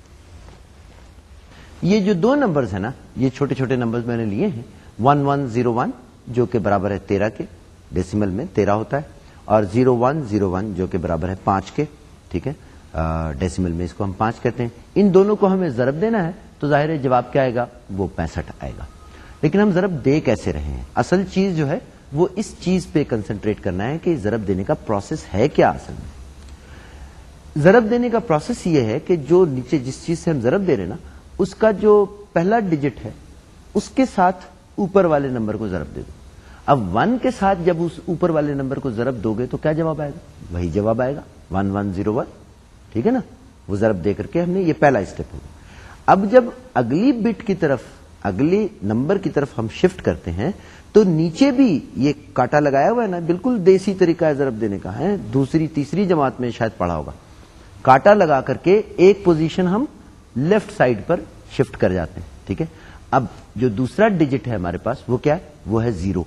یہ جو دو نمبرز ہیں نا، یہ چھوٹے چھوٹے نمبرز میں نے لیے ہیں۔ ون ون زیرو ون جو کہ برابر ہے تیرہ کے ڈیسیمل میں تیرہ ہوتا ہے، اور زیرو ون زیرو ون جو کہ برابر ہے پانچ کے، ٹھیک ہے؟ ڈیسیمل میں اس کو ہم پانچ کہتے ہیں۔ ان دونوں کو ہمیں ضرب دینا ہے تو ظاہر ہے جواب کیا آئے گا؟ وہ پینسٹھ آئے گا۔ لیکن ہم ضرب دے کیسے رہے ہیں؟ اصل چیز جو ہے، وہ اس چیز پہ کنسنٹریٹ کرنا ہے کہ ضرب دینے کا پروسیس ہے کیا اصل میں۔ ضرب دینے کا پروسیس یہ ہے کہ جو نیچے جس چیز سے ہم ضرب دے رہے نا، اس کا جو پہلا ڈیجٹ ہے، اس کے ساتھ اوپر والے نمبر کو ضرب دے دو۔ اب ون کے ساتھ جب اس اوپر والے نمبر کو ضرب دو گے تو کیا جواب آئے گا؟ وہی جواب آئے گا۔ ون ون زیرو ون ٹھیک ہے نا؟ وہ ضرب دے کر کے ہم نے یہ پہلا اسٹیپ ہوگا اب جب اگلی بٹ کی طرف، اگلی نمبر کی طرف ہم شفٹ کرتے ہیں، تو نیچے بھی یہ کاٹا لگایا ہوا ہے نا، بالکل دیسی طریقہ ہے ضرب دینے کا ہے دوسری، تیسری جماعت میں شاید پڑھا ہوگا۔ کاٹا لگا کر کے ایک پوزیشن ہم لیفٹ سائڈ پر شفٹ کر جاتے ہیں، ٹھیک ہے؟ اب جو دوسرا ڈیجٹ ہے ہمارے پاس، وہ کیا ہے؟ وہ ہے زیرو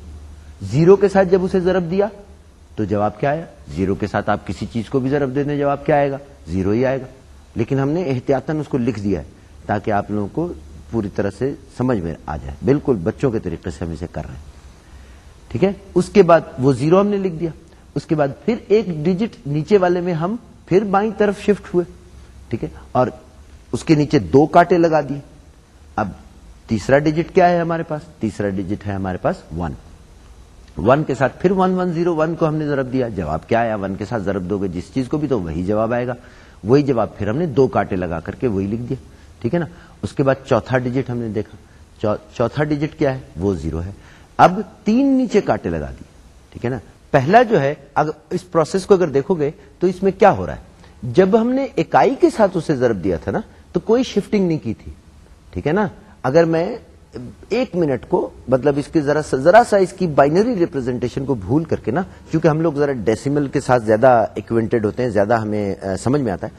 زیرو کے ساتھ جب اسے ضرب دیا، تو جواب کیا آیا؟ زیرو کے ساتھ آپ کسی چیز کو بھی ضرب دے دیں جواب کیا آئے گا؟ زیرو ہی آئے گا. لیکن ہم نے احتیاطاً اس کو لکھ دیا ہے، تاکہ آپ لوگوں کو پوری طرح سے سمجھ میں آ جائے۔ بالکل بچوں کے طریقے سے ہم اسے کر رہے ہیں۔ ٹھیک ہے؟ اس کے بعد وہ زیرو ہم نے لکھ دیا۔ اس کے بعد پھر ایک ڈیجٹ نیچے والے میں ہم پھر بائیں طرف شفٹ ہوئے۔ ٹھیک ہے؟ اور اس کے نیچے دو کاٹے لگا دیے۔ اب تیسرا ڈیجٹ کیا ہے ہمارے پاس؟ تیسرا ڈیجٹ ہے ہمارے پاس ون۔ ون کے ساتھ پھر ون ون زیرو ون کو ہم نے ضرب دیا۔ جواب کیا آیا؟ ون کے ساتھ ضرب دو گے جس چیز کو بھی تو وہی جواب آئے گا۔ وہی جواب پھر ہم نے دو کاٹے لگا کر کے وہی لکھ دیا۔ ٹھیک ہے نا؟ اس کے بعد چوتھا ڈیجٹ ہم نے دیکھا۔ چوتھا ڈیجٹ کیا ہے؟ وہ زیرو ہے۔ اب تین نیچے کاٹے لگا دیے۔ ٹھیک ہے نا؟ پہلا جو ہے اگر اس پروسیس کو اگر دیکھو گے تو اس میں کیا ہو رہا ہے؟ جب ہم نے اکائی کے ساتھ اسے ضرب دیا تھا نا، تو کوئی شفٹنگ نہیں کی تھی۔ ٹھیک ہے نا؟ اگر میں ایک منٹ کو مطلب اس کی ذرا ذرا سا اس کی بائنری ریپرزینٹیشن کو بھول کر کے نا، کیونکہ ہم لوگ ذرا ڈیسیمل کے ساتھ زیادہ ایکوینٹڈ ہوتے ہیں، زیادہ ہمیں سمجھ میں آتا ہے۔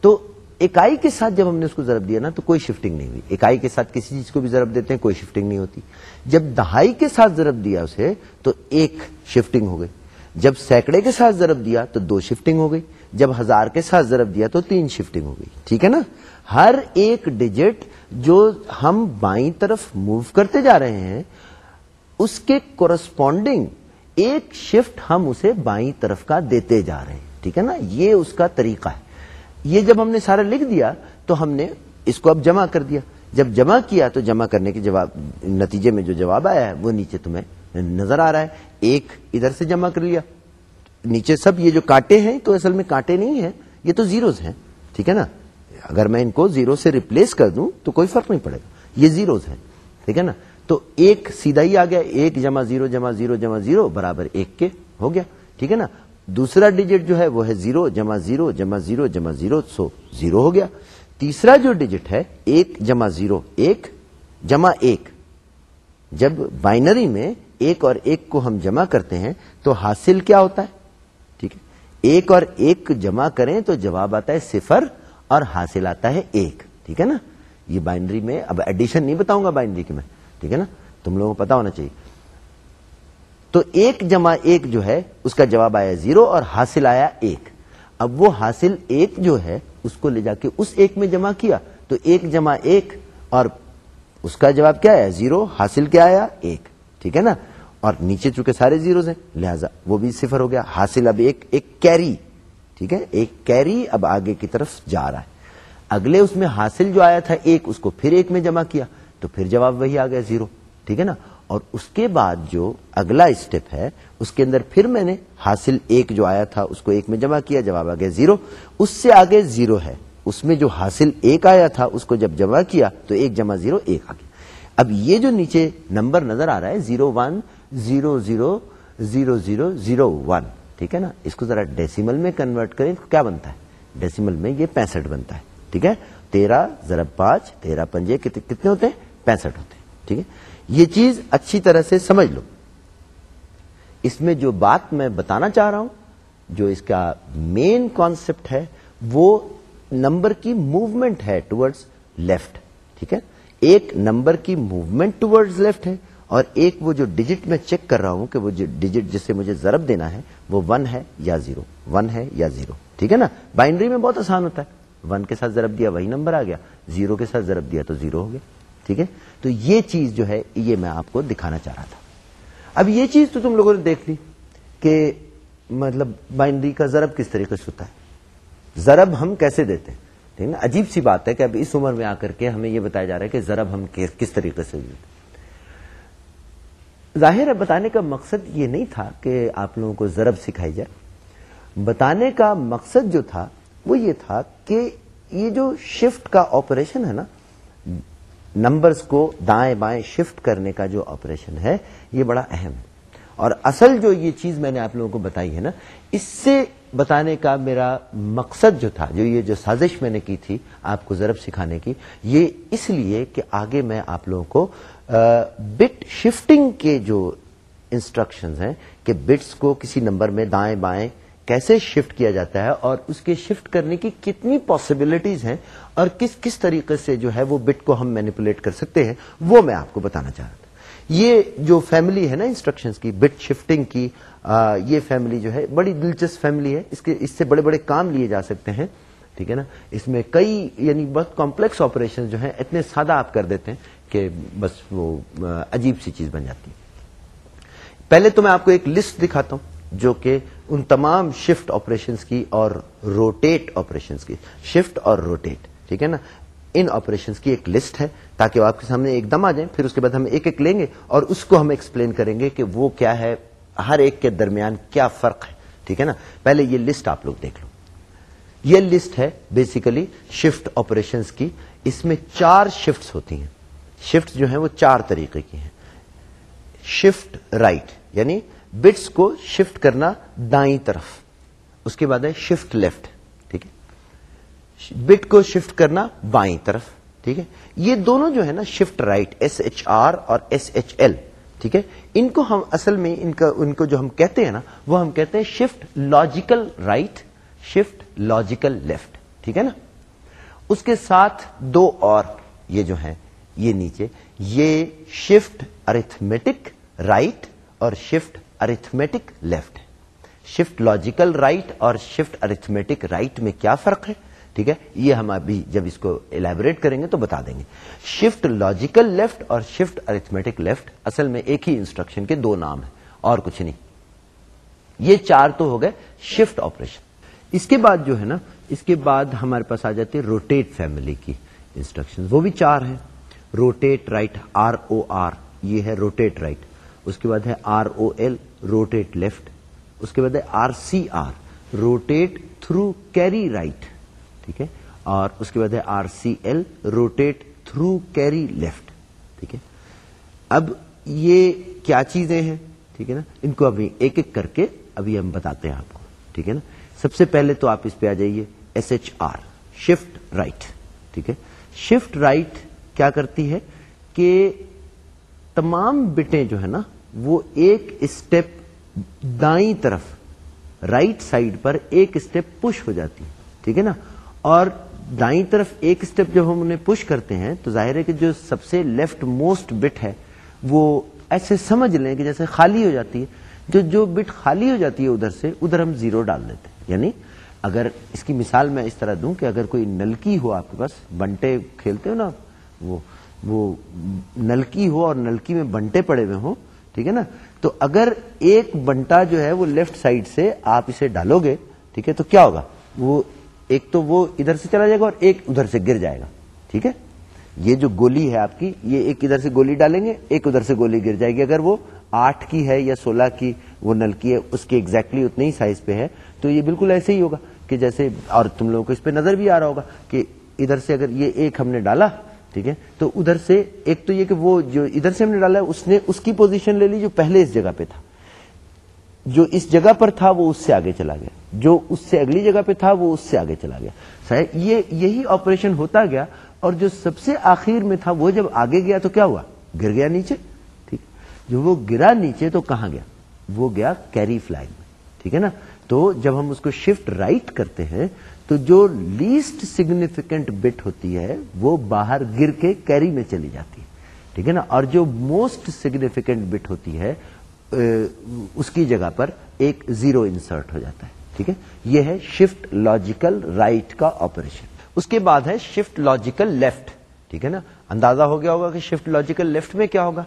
تو اکائی کے ساتھ جب ہم نے اس کو ضرب دیا نا، تو کوئی شفٹنگ نہیں ہوئی۔ اکائی کے ساتھ کسی چیز کو بھی ضرب دیتے ہیں، کوئی شفٹنگ نہیں ہوتی۔ جب دہائی کے ساتھ ضرب دیا اسے، تو ایک شفٹنگ ہو گئی۔ جب سینکڑے کے ساتھ ضرب دیا، تو دو شفٹنگ ہو گئی۔ جب ہزار کے ساتھ ضرب دیا، تو تین شفٹنگ ہو گئی۔ ٹھیک ہے نا؟ ہر ایک ڈیجٹ جو ہم بائیں طرف موو کرتے جا رہے ہیں، اس کے کورسپونڈنگ ایک شفٹ ہم اسے بائیں طرف کا دیتے جا رہے ہیں۔ ٹھیک ہے نا؟ یہ اس کا طریقہ ہے۔ یہ جب ہم نے سارا لکھ دیا تو ہم نے اس کو اب جمع کر دیا۔ جب جمع کیا تو جمع کرنے کے جواب، نتیجے میں جو جواب آیا ہے، وہ نیچے تمہیں نظر آ رہا ہے۔ ایک ادھر سے جمع کر لیا۔ نیچے سب یہ جو کاٹے ہیں تو اصل میں کاٹے نہیں ہیں، یہ تو زیروز ہیں۔ ٹھیک ہے نا؟ اگر میں ان کو زیرو سے ریپلیس کر دوں تو کوئی فرق نہیں پڑے گا۔ یہ زیروز ہیں، ٹھیک ہے نا؟ تو ایک سیدھا ہی آ گیا، ایک جمع زیرو جمع زیرو جمع زیرو برابر ایک کے ہو گیا، ٹھیک ہے نا؟ دوسرا ڈیجٹ جو ہے وہ ہے زیرو، جمع زیرو جمع زیرو جمع زیرو سو زیرو ہو گیا۔ تیسرا جو ڈیجٹ ہے، ایک جمع زیرو، ایک جمع ایک۔ جب بائنری میں ایک اور ایک کو ہم جمع کرتے ہیں تو حاصل کیا ہوتا ہے؟ ٹھیک ہے، ایک اور ایک جمع کریں تو جواب آتا ہے صفر اور حاصل آتا ہے ایک، ٹھیک ہے نا؟ یہ بائنری میں، اب ایڈیشن نہیں بتاؤں گا بائنری کی میں، ٹھیک ہے نا؟ تم لوگوں کو پتا ہونا چاہیے۔ تو ایک جمع ایک جو ہے، اس کا جواب آیا زیرو اور حاصل آیا ایک۔ اب وہ حاصل ایک جو ہے، اس کو لے جا کے اس ایک میں جمع کیا۔ تو ایک جمع ایک اور اس کا جواب کیا ہے زیرو، حاصل کیا آیا؟ ایک۔ ٹھیک ہے نا؟ اور نیچے چونکہ سارے زیروز ہیں، لہذا وہ بھی صفر ہو گیا۔ حاصل اب ایک ایک کیری۔ ٹھیک ہے؟ ایک کیری اب آگے کی طرف جا رہا ہے۔ اگلے اس میں حاصل جو آیا تھا ایک، اس کو پھر ایک میں جمع کیا، تو پھر جواب وہی آ گیا زیرو، ٹھیک ہے نا؟ اور اس کے بعد جو اگلا اسٹیپ ہے، اس کے اندر پھر میں نے حاصل ایک جو آیا تھا، اس کو ایک میں جمع کیا، جواب آ گیا زیرو۔ اس سے آگے زیرو ہے۔ اس میں جو حاصل ایک آیا تھا، اس کو جب جمع کیا، تو ایک جمع زیرو، ایک آ گیا۔ اب یہ جو نیچے نمبر نظر آ رہا ہے، zero one, zero zero zero zero zero one. ٹھیک ہے نا؟ اس کو ذرا ڈیسیمل میں کنورٹ کریں تو کیا بنتا ہے؟ ڈیسیمل میں یہ پینسٹھ بنتا ہے، ٹھیک ہے؟ تیرہ ضرب پانچ، تیرہ پنجے کتنے ہوتے ہیں؟ پینسٹھ ہوتے ہیں، ٹھیک ہے؟ یہ چیز اچھی طرح سے سمجھ لو۔ اس میں جو بات میں بتانا چاہ رہا ہوں، جو اس کا مین کانسیپٹ ہے، وہ نمبر کی موومنٹ ہے ٹورڈز لیفٹ ٹھیک ہے؟ ایک نمبر کی موومنٹ ٹورڈز لیفٹ ہے اور ایک وہ جو ڈیجٹ میں چیک کر رہا ہوں کہ وہ جو ڈیجٹ جسے مجھے ضرب دینا ہے، وہ ون ہے یا زیرو ون ہے یا زیرو ٹھیک ہے نا؟ بائنڈری میں بہت آسان ہوتا ہے۔ ون کے ساتھ ضرب دیا، وہی نمبر آ گیا۔ زیرو کے ساتھ ضرب دیا تو زیرو ہو گیا۔ ٹھیک ہے؟ تو یہ چیز جو ہے، یہ میں آپ کو دکھانا چاہ رہا تھا۔ اب یہ چیز تو تم لوگوں نے دیکھ لی کہ مطلب بائنڈری کا ضرب کس طریقے سے ہوتا ہے۔ ضرب ہم کیسے دیتے ہیں؟ ٹھیک ہے نا عجیب سی بات ہے کہ اب اس عمر میں آ کر کے ہمیں یہ بتایا جا رہا ہے کہ ضرب ہم کس طریقے سے دیتے ظاہر ہے بتانے کا مقصد یہ نہیں تھا کہ آپ لوگوں کو ضرب سکھائی جائے۔ بتانے کا مقصد جو تھا وہ یہ تھا کہ یہ جو شفٹ کا آپریشن ہے نا نمبرز کو دائیں بائیں شفٹ کرنے کا جو آپریشن ہے، یہ بڑا اہم ہے۔ اور اصل جو یہ چیز میں نے آپ لوگوں کو بتائی ہے نا، اس سے بتانے کا میرا مقصد جو تھا، جو یہ جو سازش میں نے کی تھی آپ کو ضرب سکھانے کی، یہ اس لیے کہ آگے میں آپ لوگوں کو بٹ شفٹنگ کے جو انسٹرکشن ہیں کہ بٹس کو کسی نمبر میں دائیں بائیں کیسے شفٹ کیا جاتا ہے اور اس کے شفٹ کرنے کی کتنی پاسبلٹیز ہیں اور کس کس طریقے سے جو ہے وہ بٹ کو ہم مینیپولیٹ کر سکتے ہیں وہ میں آپ کو بتانا چاہ رہا تھا۔ یہ جو فیملی ہے نا انسٹرکشنز کی بٹ شفٹنگ کی آ, یہ فیملی جو ہے بڑی دلچسپ فیملی ہے۔ اس کے اس سے بڑے بڑے کام لیے جا سکتے ہیں ٹھیک ہے نا؟ اس میں کئی یعنی بہت کمپلیکس آپریشن جو ہیں اتنے سادہ آپ کر دیتے ہیں کہ بس وہ عجیب سی چیز بن جاتی۔ ہے پہلے تو میں آپ کو ایک لسٹ دکھاتا ہوں، جو کہ ان تمام شفٹ آپریشنس کی اور روٹیٹ آپریشنس کی۔ شفٹ اور روٹیٹ ٹھیک ہے نا؟ ان آپریشنس کی ایک لسٹ ہے، تاکہ وہ آپ کے سامنے ایک دم آ جائیں، پھر اس کے بعد ہم ایک ایک لیں گے اور اس کو ہم ایکسپلین کریں گے کہ وہ کیا ہے، ہر ایک کے درمیان کیا فرق ہے، ٹھیک ہے نا؟ پہلے یہ لسٹ آپ لوگ دیکھ لو۔ یہ لسٹ ہے بیسیکلی شفٹ آپریشنس کی۔ اس میں چار شفٹس ہوتی ہیں۔ شفٹ جو ہیں وہ چار طریقے کی ہیں۔ شفٹ رائٹ یعنی بٹس کو شفٹ کرنا دائیں طرف۔ اس کے بعد ہے شفٹ لیفٹ، ٹھیک ہے۔ بٹ کو شفٹ کرنا بائیں طرف، ٹھیک ہے۔ یہ دونوں جو ہے نا shift right S H R اور ایس ایچ ایل ٹھیک ہے۔ ان کو ہم اصل میں ان کا، ان کو جو ہم کہتے ہیں نا، وہ ہم کہتے ہیں shift logical right, shift logical left, ٹھیک ہے نا۔ اس کے ساتھ دو اور یہ جو ہیں یہ نیچے، یہ شفٹ ارتھمیٹک رائٹ اور shift arithmetic left shift logical right اور شفٹ ارتھمیٹک رائٹ میں کیا فرق ہے؟ ٹھیک ہے؟ یہ ہم ابھی جب اس کو الیبوریٹ کریں گے تو بتا دیں گے۔ شفٹ لاجیکل لیفٹ اور شفٹ ارتھمیٹک لیفٹ اصل میں ایک ہی انسٹرکشن کے دو نام ہیں، اور کچھ نہیں۔ یہ چار تو ہو گئے شفٹ آپریشن اس کے بعد جو ہے نا، اس کے بعد ہمارے پاس آ جاتی ہے روٹیٹ فیملی کی انسٹرکشن وہ بھی چار ہیں۔ Rotate right R O R یہ ہے روٹیٹ رائٹ اس کے بعد ہے R O L rotate left اس کے بعد ہے R C R rotate through carry right ٹھیک ہے؟ اور اس کے بعد ہے R C L rotate through carry left ٹھیک ہے؟ اب یہ کیا چیزیں ہیں؟ ٹھیک ہے نا؟ ان کو ابھی ایک ایک کر کے ابھی ہم بتاتے ہیں آپ کو. ٹھیک ہے نا؟ سب سے پہلے تو آپ اس پہ آ جائیے. S H R shift right ٹھیک ہے؟ شفٹ رائٹ کیا کرتی ہے کہ تمام بٹیں جو ہے نا، وہ ایک اسٹیپ دائیں طرف، رائٹ سائڈ پر ایک اسٹیپ پش ہو جاتی ہے ٹھیک ہے نا؟ اور دائیں طرف ایک اسٹیپ جب ہم انہیں پش کرتے ہیں، تو ظاہر ہے کہ جو سب سے لیفٹ موسٹ بٹ ہے، وہ ایسے سمجھ لیں کہ جیسے خالی ہو جاتی ہے۔ جو جو بٹ خالی ہو جاتی ہے ادھر سے، ادھر ہم زیرو ڈال دیتے ہیں۔ یعنی اگر اس کی مثال میں اس طرح دوں کہ اگر کوئی نلکی ہو آپ کے پاس، بنٹے کھیلتے ہو نا وہ وہ نلکی ہو اور نلکی میں بنٹے پڑے ہوئے ہوں، ٹھیک ہے نا؟ تو اگر ایک بنٹا جو ہے وہ لیفٹ سائڈ سے آپ اسے ڈالو گے، ٹھیک ہے، تو کیا ہوگا؟ وہ ایک تو وہ ادھر سے چلا جائے گا اور ایک ادھر سے گر جائے گا، ٹھیک ہے؟ یہ جو گولی ہے آپ کی، یہ ایک ادھر سے گولی ڈالیں گے، ایک ادھر سے گولی گر جائے گی۔ اگر وہ آٹھ کی ہے یا سولہ کی وہ نلکی ہے، اس کی ایگزیکٹلی اتنے ہی سائز پہ ہے، تو یہ بالکل ایسے ہی ہوگا کہ جیسے اور تم لوگوں کو اس پہ نظر بھی آ رہا ہوگا کہ ادھر سے اگر یہ ایک ہم نے ڈالا ٹھیک ہے؟ تو ادھر سے ایک تو یہ کہ وہ جو ادھر سے ہم نے ڈالا اس نے اس کی پوزیشن لے لی جو پہلے اس جگہ پہ تھا۔ جو اس جگہ پر تھا وہ اس سے آگے چلا گیا۔ جو اس سے اگلی جگہ پہ تھا وہ اس سے آگے چلا گیا۔ یہ یہی آپریشن ہوتا گیا اور جو سب سے آخر میں تھا وہ جب آگے گیا تو کیا ہوا؟ گر گیا نیچے۔ ٹھیک؟ جو وہ گرا نیچے تو کہاں گیا؟ وہ گیا کیری فلائگ میں۔ ٹھیک ہے نا؟ تو جب ہم اس کو شفٹ رائٹ کرتے ہیں، تو جو لیسٹ سگنیفیکینٹ بٹ ہوتی ہے، وہ باہر گر کے کیری میں چلی جاتی ہے۔ ٹھیک ہے نا؟ اور جو موسٹ سگنیفیکینٹ بٹ ہوتی ہے اس کی جگہ پر ایک زیرو انسرٹ ہو جاتا ہے۔ ٹھیک ہے؟ یہ ہے شفٹ لاجیکل رائٹ کا آپریشن اس کے بعد ہے شفٹ لاجیکل لیفٹ ٹھیک ہے نا؟ اندازہ ہو گیا ہوگا کہ شفٹ لاجیکل لیفٹ میں کیا ہوگا۔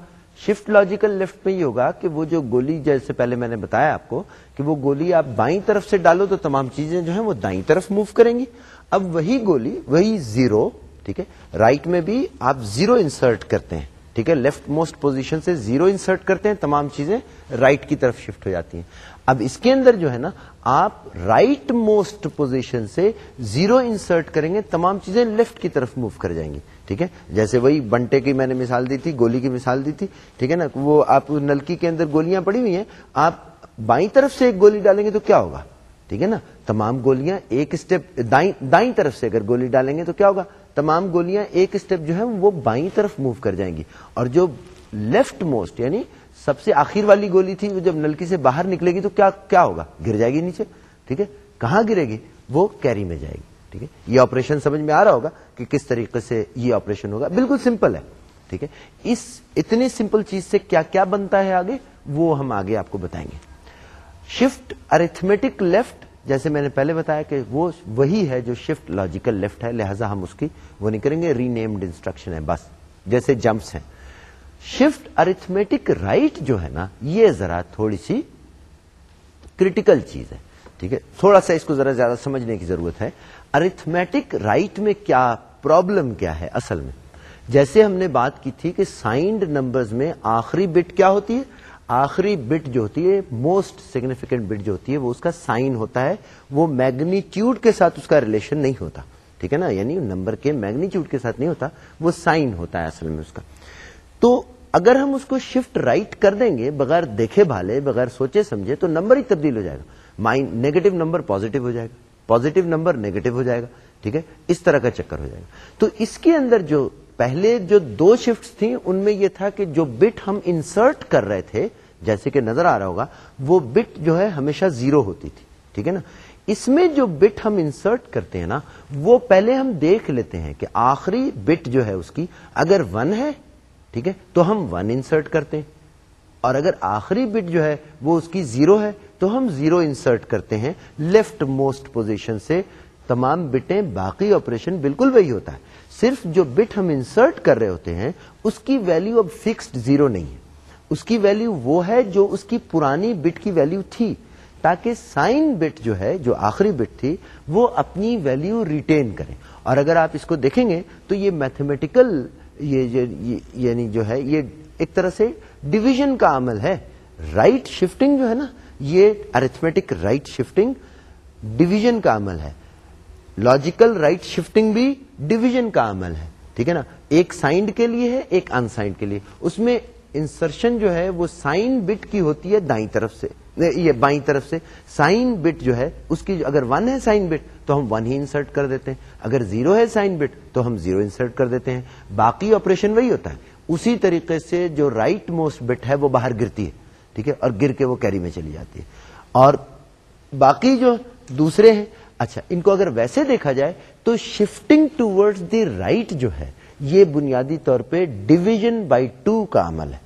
شفٹ لاجیکل لیفٹ میں یہ ہوگا کہ وہ جو گولی جیسے پہلے میں نے بتایا آپ کو کہ وہ گولی آپ بائیں طرف سے ڈالو تو تمام چیزیں جو ہیں وہ دائیں طرف موو کریں گی۔ اب وہی گولی، وہی زیرو، ٹھیک ہے، رائٹ میں بھی آپ زیرو انسرٹ کرتے ہیں، ٹھیک ہے، لیفٹ موسٹ پوزیشن سے زیرو انسرٹ کرتے ہیں، تمام چیزیں رائٹ کی طرف شفٹ ہو جاتی ہیں۔ اب اس کے اندر جو ہے نا، آپ رائٹ موسٹ پوزیشن سے زیرو انسرٹ کریں گے، تمام چیزیں لیفٹ کی طرف موو کر جائیں گی۔ ٹھیک ہے؟ جیسے وہی بنٹے کی میں نے مثال دی تھی، گولی کی مثال دی تھی، ٹھیک ہے نا؟ وہ آپ نلکی کے اندر گولیاں پڑی ہوئی ہیں، آپ بائیں طرف سے ایک گولی ڈالیں گے تو کیا ہوگا؟ ٹھیک ہے نا؟ تمام گولیاں ایک اسٹیپ دائیں طرف سے اگر گولی ڈالیں گے تو کیا ہوگا؟ تمام گولیاں ایک اسٹیپ جو ہے وہ بائیں طرف موو کر جائیں گی۔ اور جو لیفٹ موسٹ یعنی سب سے آخر والی گولی تھی، وہ جب نلکی سے باہر نکلے گی تو کیا کیا ہوگا؟ گر جائے گی نیچے۔ ٹھیک ہے؟ کہاں گرے گی؟ وہ کیری میں جائے گی۔ ٹھیک ہے؟ یہ آپریشن سمجھ میں آ رہا ہوگا کہ کس طریقے سے یہ آپریشن ہوگا۔ بالکل سمپل ہے، ٹھیک ہے؟ اس اتنی سمپل چیز سے کیا کیا بنتا ہے آگے؟ وہ ہم آگے آپ کو بتائیں گے۔ شفٹ ارتھمیٹک لیفٹ جیسے میں نے پہلے بتایا کہ وہ وہی ہے جو شفٹ لاجیکل لیفٹ ہے، لہذا ہم اس کی وہ نہیں کریں گے ری نیمڈ انسٹرکشن ہے، بس۔ جیسے جمپس ہیں۔ شفٹ ارتھمیٹک رائٹ جو ہے نا، یہ ذرا تھوڑی سی کریٹیکل چیز ہے۔ ٹھیک ہے؟ تھوڑا سا اس کو ذرا زیادہ سمجھنے کی ضرورت ہے۔ ارتھمیٹک رائٹ میں کیا پرابلم کیا ہے اصل میں؟ جیسے ہم نے بات کی تھی کہ سائنڈ نمبرز میں آخری بٹ کیا ہوتی ہے۔ آخری بٹ جو ہوتی ہے موسٹ سگنیفیکینٹ بٹ جو ہوتی ہے، وہ اس کا سائن ہوتا ہے۔ وہ میگنیٹیوڈ کے ساتھ اس کا ریلیشن نہیں ہوتا۔ ٹھیک ہے نا؟ یعنی نمبر کے میگنیٹیوڈ کے ساتھ نہیں ہوتا، وہ سائن ہوتا ہے اصل میں اس کا۔ تو اگر ہم اس کو شفٹ رائٹ کر دیں گے، بغیر دیکھے بھالے، بغیر سوچے سمجھے، تو نمبر ہی تبدیل ہو جائے گا۔ مائنڈ نیگیٹو نمبر پوزیٹو ہو جائے گا۔ پوزیٹو نمبر نیگیٹو ہو جائے گا۔ ٹھیک ہے؟ اس طرح کا چکر ہو جائے گا۔ تو اس کے اندر جو پہلے جو دو شفٹ تھیں، ان میں یہ تھا کہ جو بٹ ہم انسرٹ کر رہے تھے، جیسے کہ نظر آ رہا ہوگا، وہ بٹ جو ہے ہمیشہ زیرو ہوتی تھی۔ ٹھیک ہے نا؟ اس میں جو بٹ ہم انسرٹ کرتے ہیں نا، وہ پہلے ہم دیکھ لیتے ہیں کہ آخری بٹ جو ہے اس کی اگر ون ہے، ٹھیک ہے، تو ہم ون انسرٹ کرتے ہیں۔ اور اگر آخری بٹ جو ہے وہ اس کی زیرو ہے تو ہم زیرو انسرٹ کرتے ہیں لیفٹ موسٹ پوزیشن سے تمام بٹیں باقی آپریشن بالکل وہی ہوتا ہے۔ صرف جو بٹ ہم انسرٹ کر رہے ہوتے ہیں، اس کی ویلو اب فکسڈ زیرو نہیں ہے۔ اس کی ویلو وہ ہے جو اس کی پرانی بٹ کی ویلو تھی۔ تاکہ سائن بٹ جو ہے، جو آخری بٹ تھی، وہ اپنی ویلو ریٹین کرے اور اگر آپ اس کو دیکھیں گے، تو یہ میتھمیٹیکل یہ یعنی جو ہے، یہ ایک طرح سے ڈویژن کا عمل ہے۔ رائٹ شفٹنگ جو ہے نا یہ ارتھمیٹک رائٹ شفٹنگ ڈویژن کا عمل ہے۔ لاجیکل رائٹ شفٹنگ بھی ڈویژن کا عمل ہے۔ ٹھیک ہے نا؟ ایک سائنڈ کے لیے ہے، ایک انسائنڈ کے لیے۔ اس میں انسرشن جو ہے، وہ سائن بٹ کی ہوتی ہے دائیں طرف سے۔ یہ بائیں طرف سے۔ سائن بٹ جو ہے، اس کی اگر ون ہے سائن بٹ تو ہم ون ہی انسرٹ کر دیتے ہیں۔ اگر زیرو ہے سائن بٹ تو ہم زیرو انسرٹ کر دیتے ہیں۔ باقی آپریشن وہی ہوتا ہے۔ اسی طریقے سے جو رائٹ موسٹ بٹ ہے، وہ باہر گرتی ہے۔ ٹھیک ہے، اور گر کے وہ کیری میں چلی جاتی ہے۔ اور باقی جو دوسرے ہیں اچھا ان کو اگر ویسے دیکھا جائے تو شفٹنگ ٹو دی رائٹ جو ہے، یہ بنیادی طور پہ ڈویژن بائی ٹو کا عمل ہے۔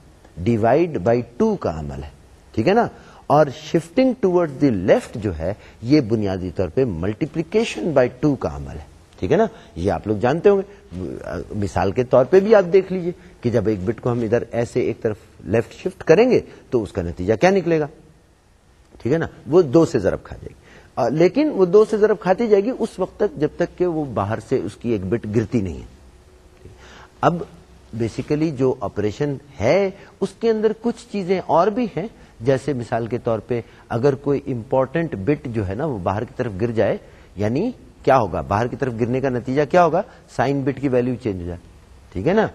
ڈیوائڈ بائی ٹو کا عمل ہے۔ ٹھیک ہے نا؟ اور شفٹنگ ٹوڈ دی لیفٹ جو ہے، یہ بنیادی طور پہ ملٹیپلیکیشن بائی ٹو کا عمل ہے۔ ٹھیک ہے نا؟ یہ آپ لوگ جانتے ہوں گے۔ مثال کے طور پہ بھی آپ دیکھ لیجیے۔ کہ جب ایک بٹ کو ہم ادھر ایسے ایک طرف لیفٹ شفٹ کریں گے تو اس کا نتیجہ کیا نکلے گا؟ ٹھیک ہے نا؟ وہ دو سے ضرب کھا جائے گی۔ لیکن وہ دو سے ضرب کھاتی جائے گی اس وقت تک جب تک کہ وہ باہر سے اس کی ایک بٹ گرتی نہیں ہے۔ اب بیسیکلی جو آپریشن ہے، اس کے اندر کچھ چیزیں اور بھی ہیں۔ جیسے مثال کے طور پہ اگر کوئی امپورٹنٹ بٹ جو ہے نا، وہ باہر کی طرف گر جائے یعنی کیا ہوگا؟ باہر کی طرف گرنے کا نتیجہ کیا ہوگا؟ سائن بٹ کی ویلو چینج ہو جائے۔ ٹھیک ہے نا؟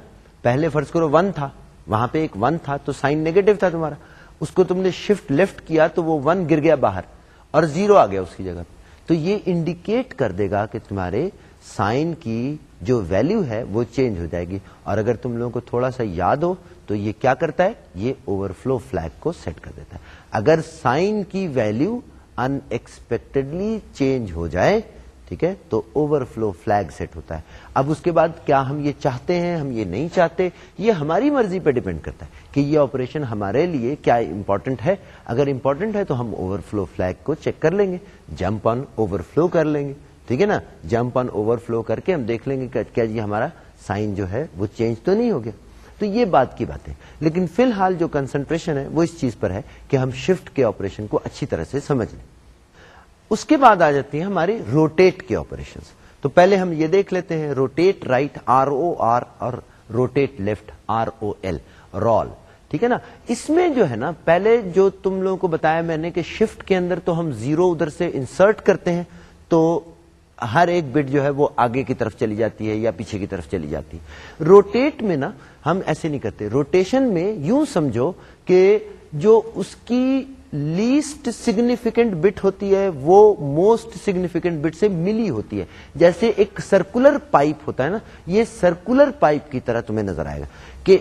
پہلے فرض کرو ون تھا، وہاں پہ ایک ون تھا تو سائن نیگیٹو تھا تمہارا۔ اس کو تم نے شفٹ لیفٹ کیا تو وہ ون گر گیا باہر اور زیرو آ گیا اس کی جگہ تو یہ انڈیکیٹ کر دے گا کہ تمہارے سائن کی جو ویلو ہے وہ چینج ہو جائے گی۔ اور اگر تم لوگوں کو تھوڑا سا یاد ہو تو یہ کیا کرتا ہے؟ یہ اوور فلو فلیگ کو سیٹ کر دیتا ہے۔ اگر سائن کی ویلو ان ایکسپیکٹڈلی چینج ہو جائے ٹھیک ہے؟ تو اوور فلو فلیگ سیٹ ہوتا ہے۔ اب اس کے بعد کیا ہم یہ چاہتے ہیں، ہم یہ نہیں چاہتے؟ یہ ہماری مرضی پہ ڈیپینڈ کرتا ہے کہ یہ آپریشن ہمارے لیے کیا امپورٹنٹ ہے۔ اگر امپورٹنٹ ہے تو ہم اوور فلو فلیگ کو چیک کر لیں گے۔ جمپ آن اوور فلو کر لیں گے۔ ٹھیک ہے نا؟ جمپ آن اوور فلو کر کے ہم دیکھ لیں گے کہ کیا جی ہمارا سائن جو ہے وہ چینج تو نہیں ہو گیا۔ تو یہ بات کی بات ہے لیکن فی الحال جو کنسنٹریشن ہے وہ اس چیز پر ہے کہ ہم شفٹ کے آپریشن کو اچھی طرح سے سمجھ لیں۔ اس کے بعد آ جاتی ہیں ہماری روٹیٹ کے آپریشن تو پہلے ہم یہ دیکھ لیتے ہیں rotate right R O R اور rotate left R O L rol ٹھیک ہے نا؟ اس میں جو ہے نا، پہلے جو تم لوگوں کو بتایا میں نے کہ شفٹ کے اندر تو ہم زیرو ادھر سے انسرٹ کرتے ہیں، تو ہر ایک بٹ جو ہے وہ آگے کی طرف چلی جاتی ہے یا پیچھے کی طرف چلی جاتی ہے۔ روٹیٹ میں نا، ہم ایسے نہیں کرتے۔ روٹیشن میں یوں سمجھو کہ جو اس کی لیسٹ سگنیفیکینٹ بٹ ہوتی ہے، وہ موسٹ سگنیفیکینٹ بٹ سے ملی ہوتی ہے۔ جیسے ایک سرکولر پائپ ہوتا ہے نا، یہ سرکولر پائپ کی طرح تمہیں نظر آئے گا کہ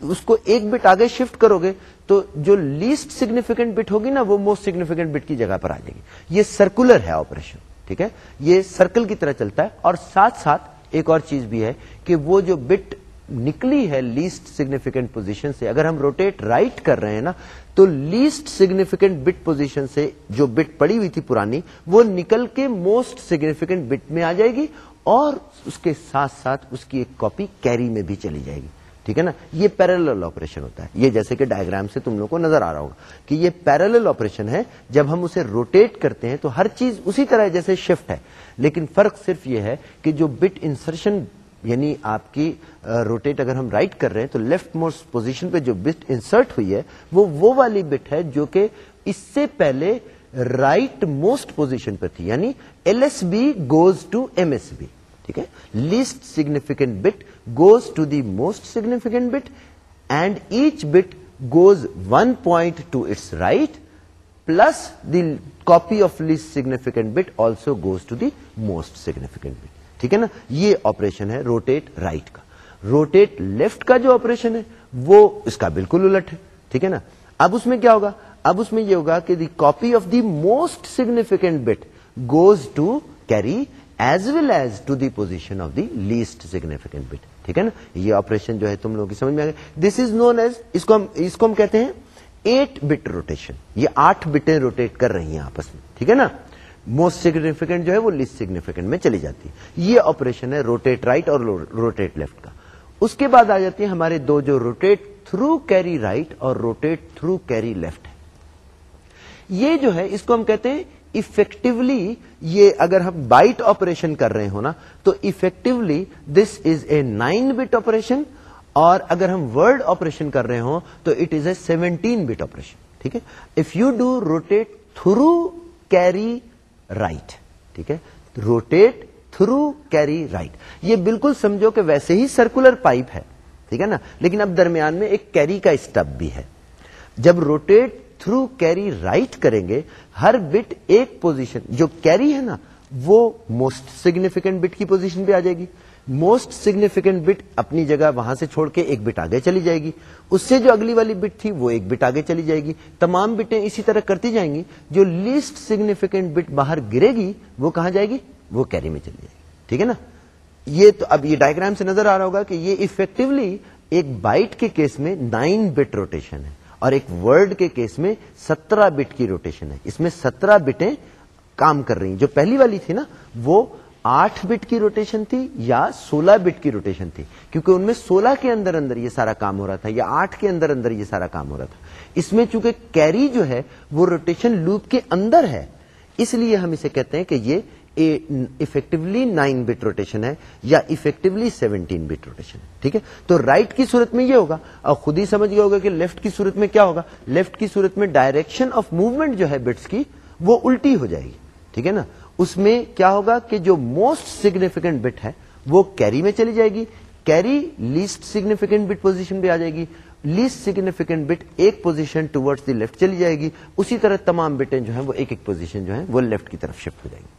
اس کو ایک بٹ آگے شفٹ کرو گے تو جو لیسٹ سگنیفیکینٹ بٹ ہوگی نا، وہ موسٹ سگنیفیکینٹ بٹ کی جگہ پر آ جائے گی۔ یہ سرکولر ہے آپریشن، ٹھیک ہے؟ یہ سرکل کی طرح چلتا ہے۔ اور ساتھ ساتھ ایک اور چیز بھی ہے کہ وہ جو بٹ نکلی ہے لیسٹ سگنیفیکینٹ پوزیشن سے۔ اگر ہم روٹیٹ رائٹ کر رہے ہیں نا، تو لیسٹ سگنیفیکینٹ بٹ پوزیشن سے جو بٹ پڑی ہوئی تھی پرانی، وہ نکل کے موسٹ سگنیفیکینٹ بٹ میں آ جائے گی اور اس کے ساتھ ساتھ اس کی ایک کاپی کیری میں بھی چلی جائے گی۔ ٹھیک ہے نا؟ یہ پیرل آپریشن ہوتا ہے۔ یہ جیسے کہ ڈائگرام سے تم لوگ کو نظر آ رہا ہوگا کہ یہ پیرل آپریشن ہے۔ جب ہم اسے روٹیٹ کرتے ہیں تو ہر چیز اسی طرح جیسے شفٹ ہے۔ لیکن فرق صرف یہ ہے کہ جو بٹ انسرشن یعنی آپ کی روٹیٹ اگر ہم رائٹ کر رہے ہیں تو لیفٹ موسٹ پوزیشن پہ جو بٹ انسرٹ ہوئی ہے، وہ وہ والی بٹ ہے جو کہ اس سے پہلے رائٹ موسٹ پوزیشن پہ تھی. یعنی L S B goes to M S B ٹھیک ہے؟ Least significant bit goes to the most significant bit and each bit goes one point to its right plus the copy of least significant bit also goes to the most significant bit ٹھیک ہے نا؟ یہ operation ہے rotate right کا۔ Rotate left کا جو operation ہے، وہ اس کا بالکل الٹ ہے۔ ٹھیک ہے نا؟ اب اس میں کیا ہوگا؟ اب اس میں یہ ہوگا کہ the copy of the most significant bit goes to carry as well as to the position of the least significant bit ٹھیک ہے نا؟ یہ آپریشن جو ہے تم لوگوں کی سمجھ میں آ گیا۔ دس از نون ایز اس کو ہم اس کو ہم کہتے ہیں ایٹ بٹ روٹیشن یہ آٹھ بٹیں روٹیٹ کر رہی ہیں آپس میں۔ ٹھیک ہے نا؟ موسٹ سگنیفیکینٹ جو ہے وہ لیسٹ سگنیفیکینٹ میں چلی جاتی ہے۔ یہ آپریشن ہے روٹیٹ رائٹ اور روٹیٹ لیفٹ کا۔ اس کے بعد آ جاتی ہے ہمارے دو جو روٹیٹ تھرو کیری رائٹ اور روٹیٹ تھرو کیری لیفٹ ہے یہ جو ہے اس کو ہم کہتے ہیں افیکٹولی یہ اگر ہم بائٹ آپریشن کر رہے ہو نا، تو actually this is a nine bit operation اور اگر ہم ورڈ آپریشن کر رہے ہوں، تو it is a seventeen bit operation ٹھیک ہے؟ If you do rotate through carry right ٹھیک ہے؟ روٹیٹ تھرو کیری رائٹ یہ بالکل سمجھو کہ ویسے ہی سرکولر پائپ ہے، ٹھیک ہے نا؟ لیکن اب درمیان میں ایک کیری کا اسٹپ بھی ہے۔ جب روٹیٹ تھرو کیری رائٹ کریں گے، ہر بٹ ایک پوزیشن جو کیری ہے نا، وہ موسٹ سگنیفیکینٹ بٹ کی پوزیشن پہ آ جائے گی۔ موسٹ سگنیفیکینٹ بٹ اپنی جگہ وہاں سے چھوڑ کے ایک بٹ آگے چلی جائے گی۔ اس سے جو اگلی والی بٹ تھی وہ ایک بٹ آگے چلی جائے گی۔ تمام بٹیں اسی طرح کرتی جائیں گی۔ جو لیسٹ سگنیفیکینٹ بٹ باہر گرے گی، وہ کہاں جائے گی؟ وہ کیری میں چلی جائے گی۔ ٹھیک ہے نا؟ یہ تو اب یہ ڈائگرام سے نظر آ رہا ہوگا کہ یہ افیکٹولی ایک بائٹ کے کیس میں نائن بٹ روٹیشن ہے اور ایک ورڈ کے کیس میں سترہ بٹ کی روٹیشن ہے۔ اس میں سترہ بٹیں کام کر رہی ہیں۔ جو پہلی والی تھی نا، وہ آٹھ بٹ کی روٹیشن تھی یا سولہ بٹ کی روٹیشن تھی؟ کیونکہ ان میں سولہ کے اندر اندر یہ سارا کام ہو رہا تھا یا آٹھ کے اندر اندر یہ سارا کام ہو رہا تھا۔ اس میں چونکہ کیری جو ہے وہ روٹیشن لوپ کے اندر ہے، اس لیے ہم اسے کہتے ہیں کہ یہ افیکٹولی نائن بٹ روٹیشن ہے یا افیکٹولی سیونٹین بٹ روٹیشن ہے۔ ٹھیک ہے؟ تو رائٹ کی صورت میں یہ ہوگا۔ اور خود ہی سمجھ گیا ہوگا کہ لیفٹ کی صورت میں کیا ہوگا۔ لیفٹ کی صورت میں ڈائریکشن آف موومنٹ جو ہے بٹس کی وہ الٹی ہو جائے گی۔ ٹھیک ہے نا؟ اس میں کیا ہوگا کہ جو موسٹ سگنیفیکینٹ بٹ ہے وہ کیری میں چلی جائے گی. Carry least significant bit position پہ آ جائے گی. لیسٹ سگنیفیکینٹ بٹ ایک پوزیشن ٹوڈز دی لیفٹ چلی جائے گی. اسی طرح تمام بٹیں جو ہیں وہ ایک ایک پوزیشن جو ہے وہ لیفٹ کی طرف شفٹ ہو جائیں گی.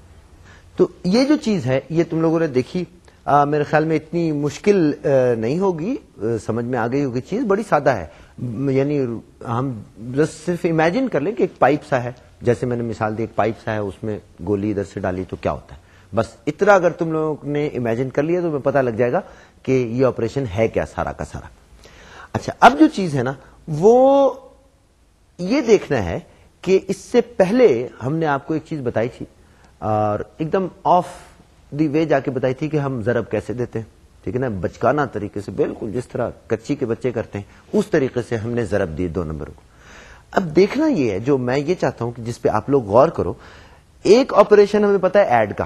تو یہ جو چیز ہے یہ تم لوگوں نے دیکھی. آ, میرے خیال میں اتنی مشکل آ, نہیں ہوگی. آ, سمجھ میں آ گئی ہوگی چیز. بڑی سادہ ہے. یعنی ہم صرف امیجن کر لیں کہ ایک پائپ سا ہے. جیسے میں نے مثال دی ایک پائپ سا ہے، اس میں گولی ادھر سے ڈالی تو کیا ہوتا ہے؟ بس اتنا اگر تم لوگوں نے امیجن کر لیا تو میں پتا لگ جائے گا کہ یہ آپریشن ہے کیا سارا کا سارا۔ اچھا اب جو چیز ہے نا، وہ یہ دیکھنا ہے کہ اس سے پہلے ہم نے آپ کو ایک چیز بتائی تھی، اور ایک دم آف دی وے جا کے بتائی تھی کہ ہم ضرب کیسے دیتے ہیں۔ ٹھیک ہے نا؟ بچکانا طریقے سے، بالکل جس طرح کچی کے بچے کرتے ہیں، اس طریقے سے ہم نے ضرب دیے دو نمبر کو۔ اب دیکھنا یہ ہے جو میں یہ چاہتا ہوں کہ جس پہ آپ لوگ غور کرو، ایک آپریشن ہمیں پتا ہے ایڈ کا۔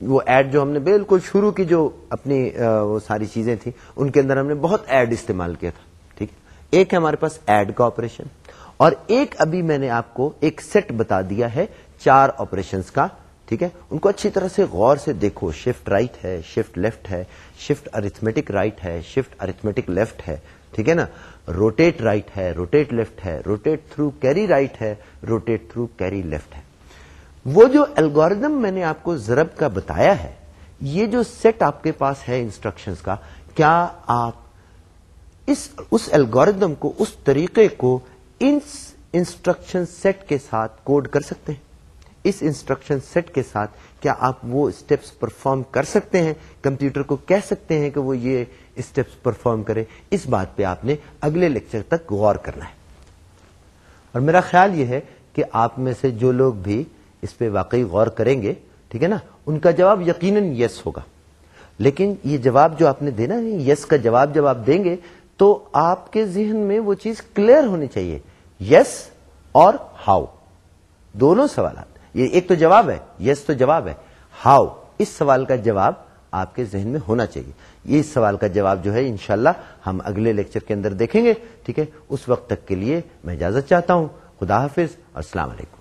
وہ ایڈ جو ہم نے بالکل شروع کی جو اپنی وہ ساری چیزیں تھیں، ان کے اندر ہم نے بہت ایڈ استعمال کیا تھا، ٹھیک ایک ہے ہمارے پاس ایڈ کا آپریشن اور ایک ابھی میں نے آپ کو ایک سیٹ بتا دیا ہے چار آپریشنس کا، ٹھیک ہے؟ ان کو اچھی طرح سے غور سے دیکھو شفٹ رائٹ ہے شفٹ لیفٹ ہے شفٹ ارتھمیٹک رائٹ ہے شفٹ ارتھمیٹک لیفٹ ہے، ٹھیک ہے نا؟ روٹیٹ رائٹ ہے روٹیٹ لیفٹ ہے روٹیٹ تھرو کیری رائٹ ہے روٹیٹ تھرو کیری لیفٹ ہے وہ جو الگوریدم میں نے آپ کو ضرب کا بتایا ہے، یہ جو سیٹ آپ کے پاس ہے انسٹرکشن کا، کیا آپ اس اس الگوریدم کو، اس طریقے کو ان انسٹرکشن سیٹ کے ساتھ کوڈ کر سکتے ہیں؟ اس انسٹرکشن سیٹ کے ساتھ کیا آپ وہ اسٹیپس پرفارم کر سکتے ہیں؟ کمپیوٹر کو کہہ سکتے ہیں کہ وہ یہ اسٹیپس پرفارم کرے اس بات پہ آپ نے اگلے لیکچر تک غور کرنا ہے۔ اور میرا خیال یہ ہے کہ آپ میں سے جو لوگ بھی اس پہ واقعی غور کریں گے، ٹھیک ہے نا، ان کا جواب یقیناً یس ہوگا۔ لیکن یہ جواب جو آپ نے دینا ہے یس کا جواب جب آپ دیں گے، تو آپ کے ذہن میں وہ چیز کلیئر ہونی چاہیے۔ یس اور ہاؤ دونوں سوالات۔ یہ ایک تو جواب ہے یس تو جواب ہے۔ ہاؤ اس سوال کا جواب آپ کے ذہن میں ہونا چاہیے۔ یہ اس سوال کا جواب جو ہے انشاءاللہ ہم اگلے لیکچر کے اندر دیکھیں گے، ٹھیک ہے؟ اس وقت تک کے لیے میں اجازت چاہتا ہوں، خدا حافظ اور السلام علیکم۔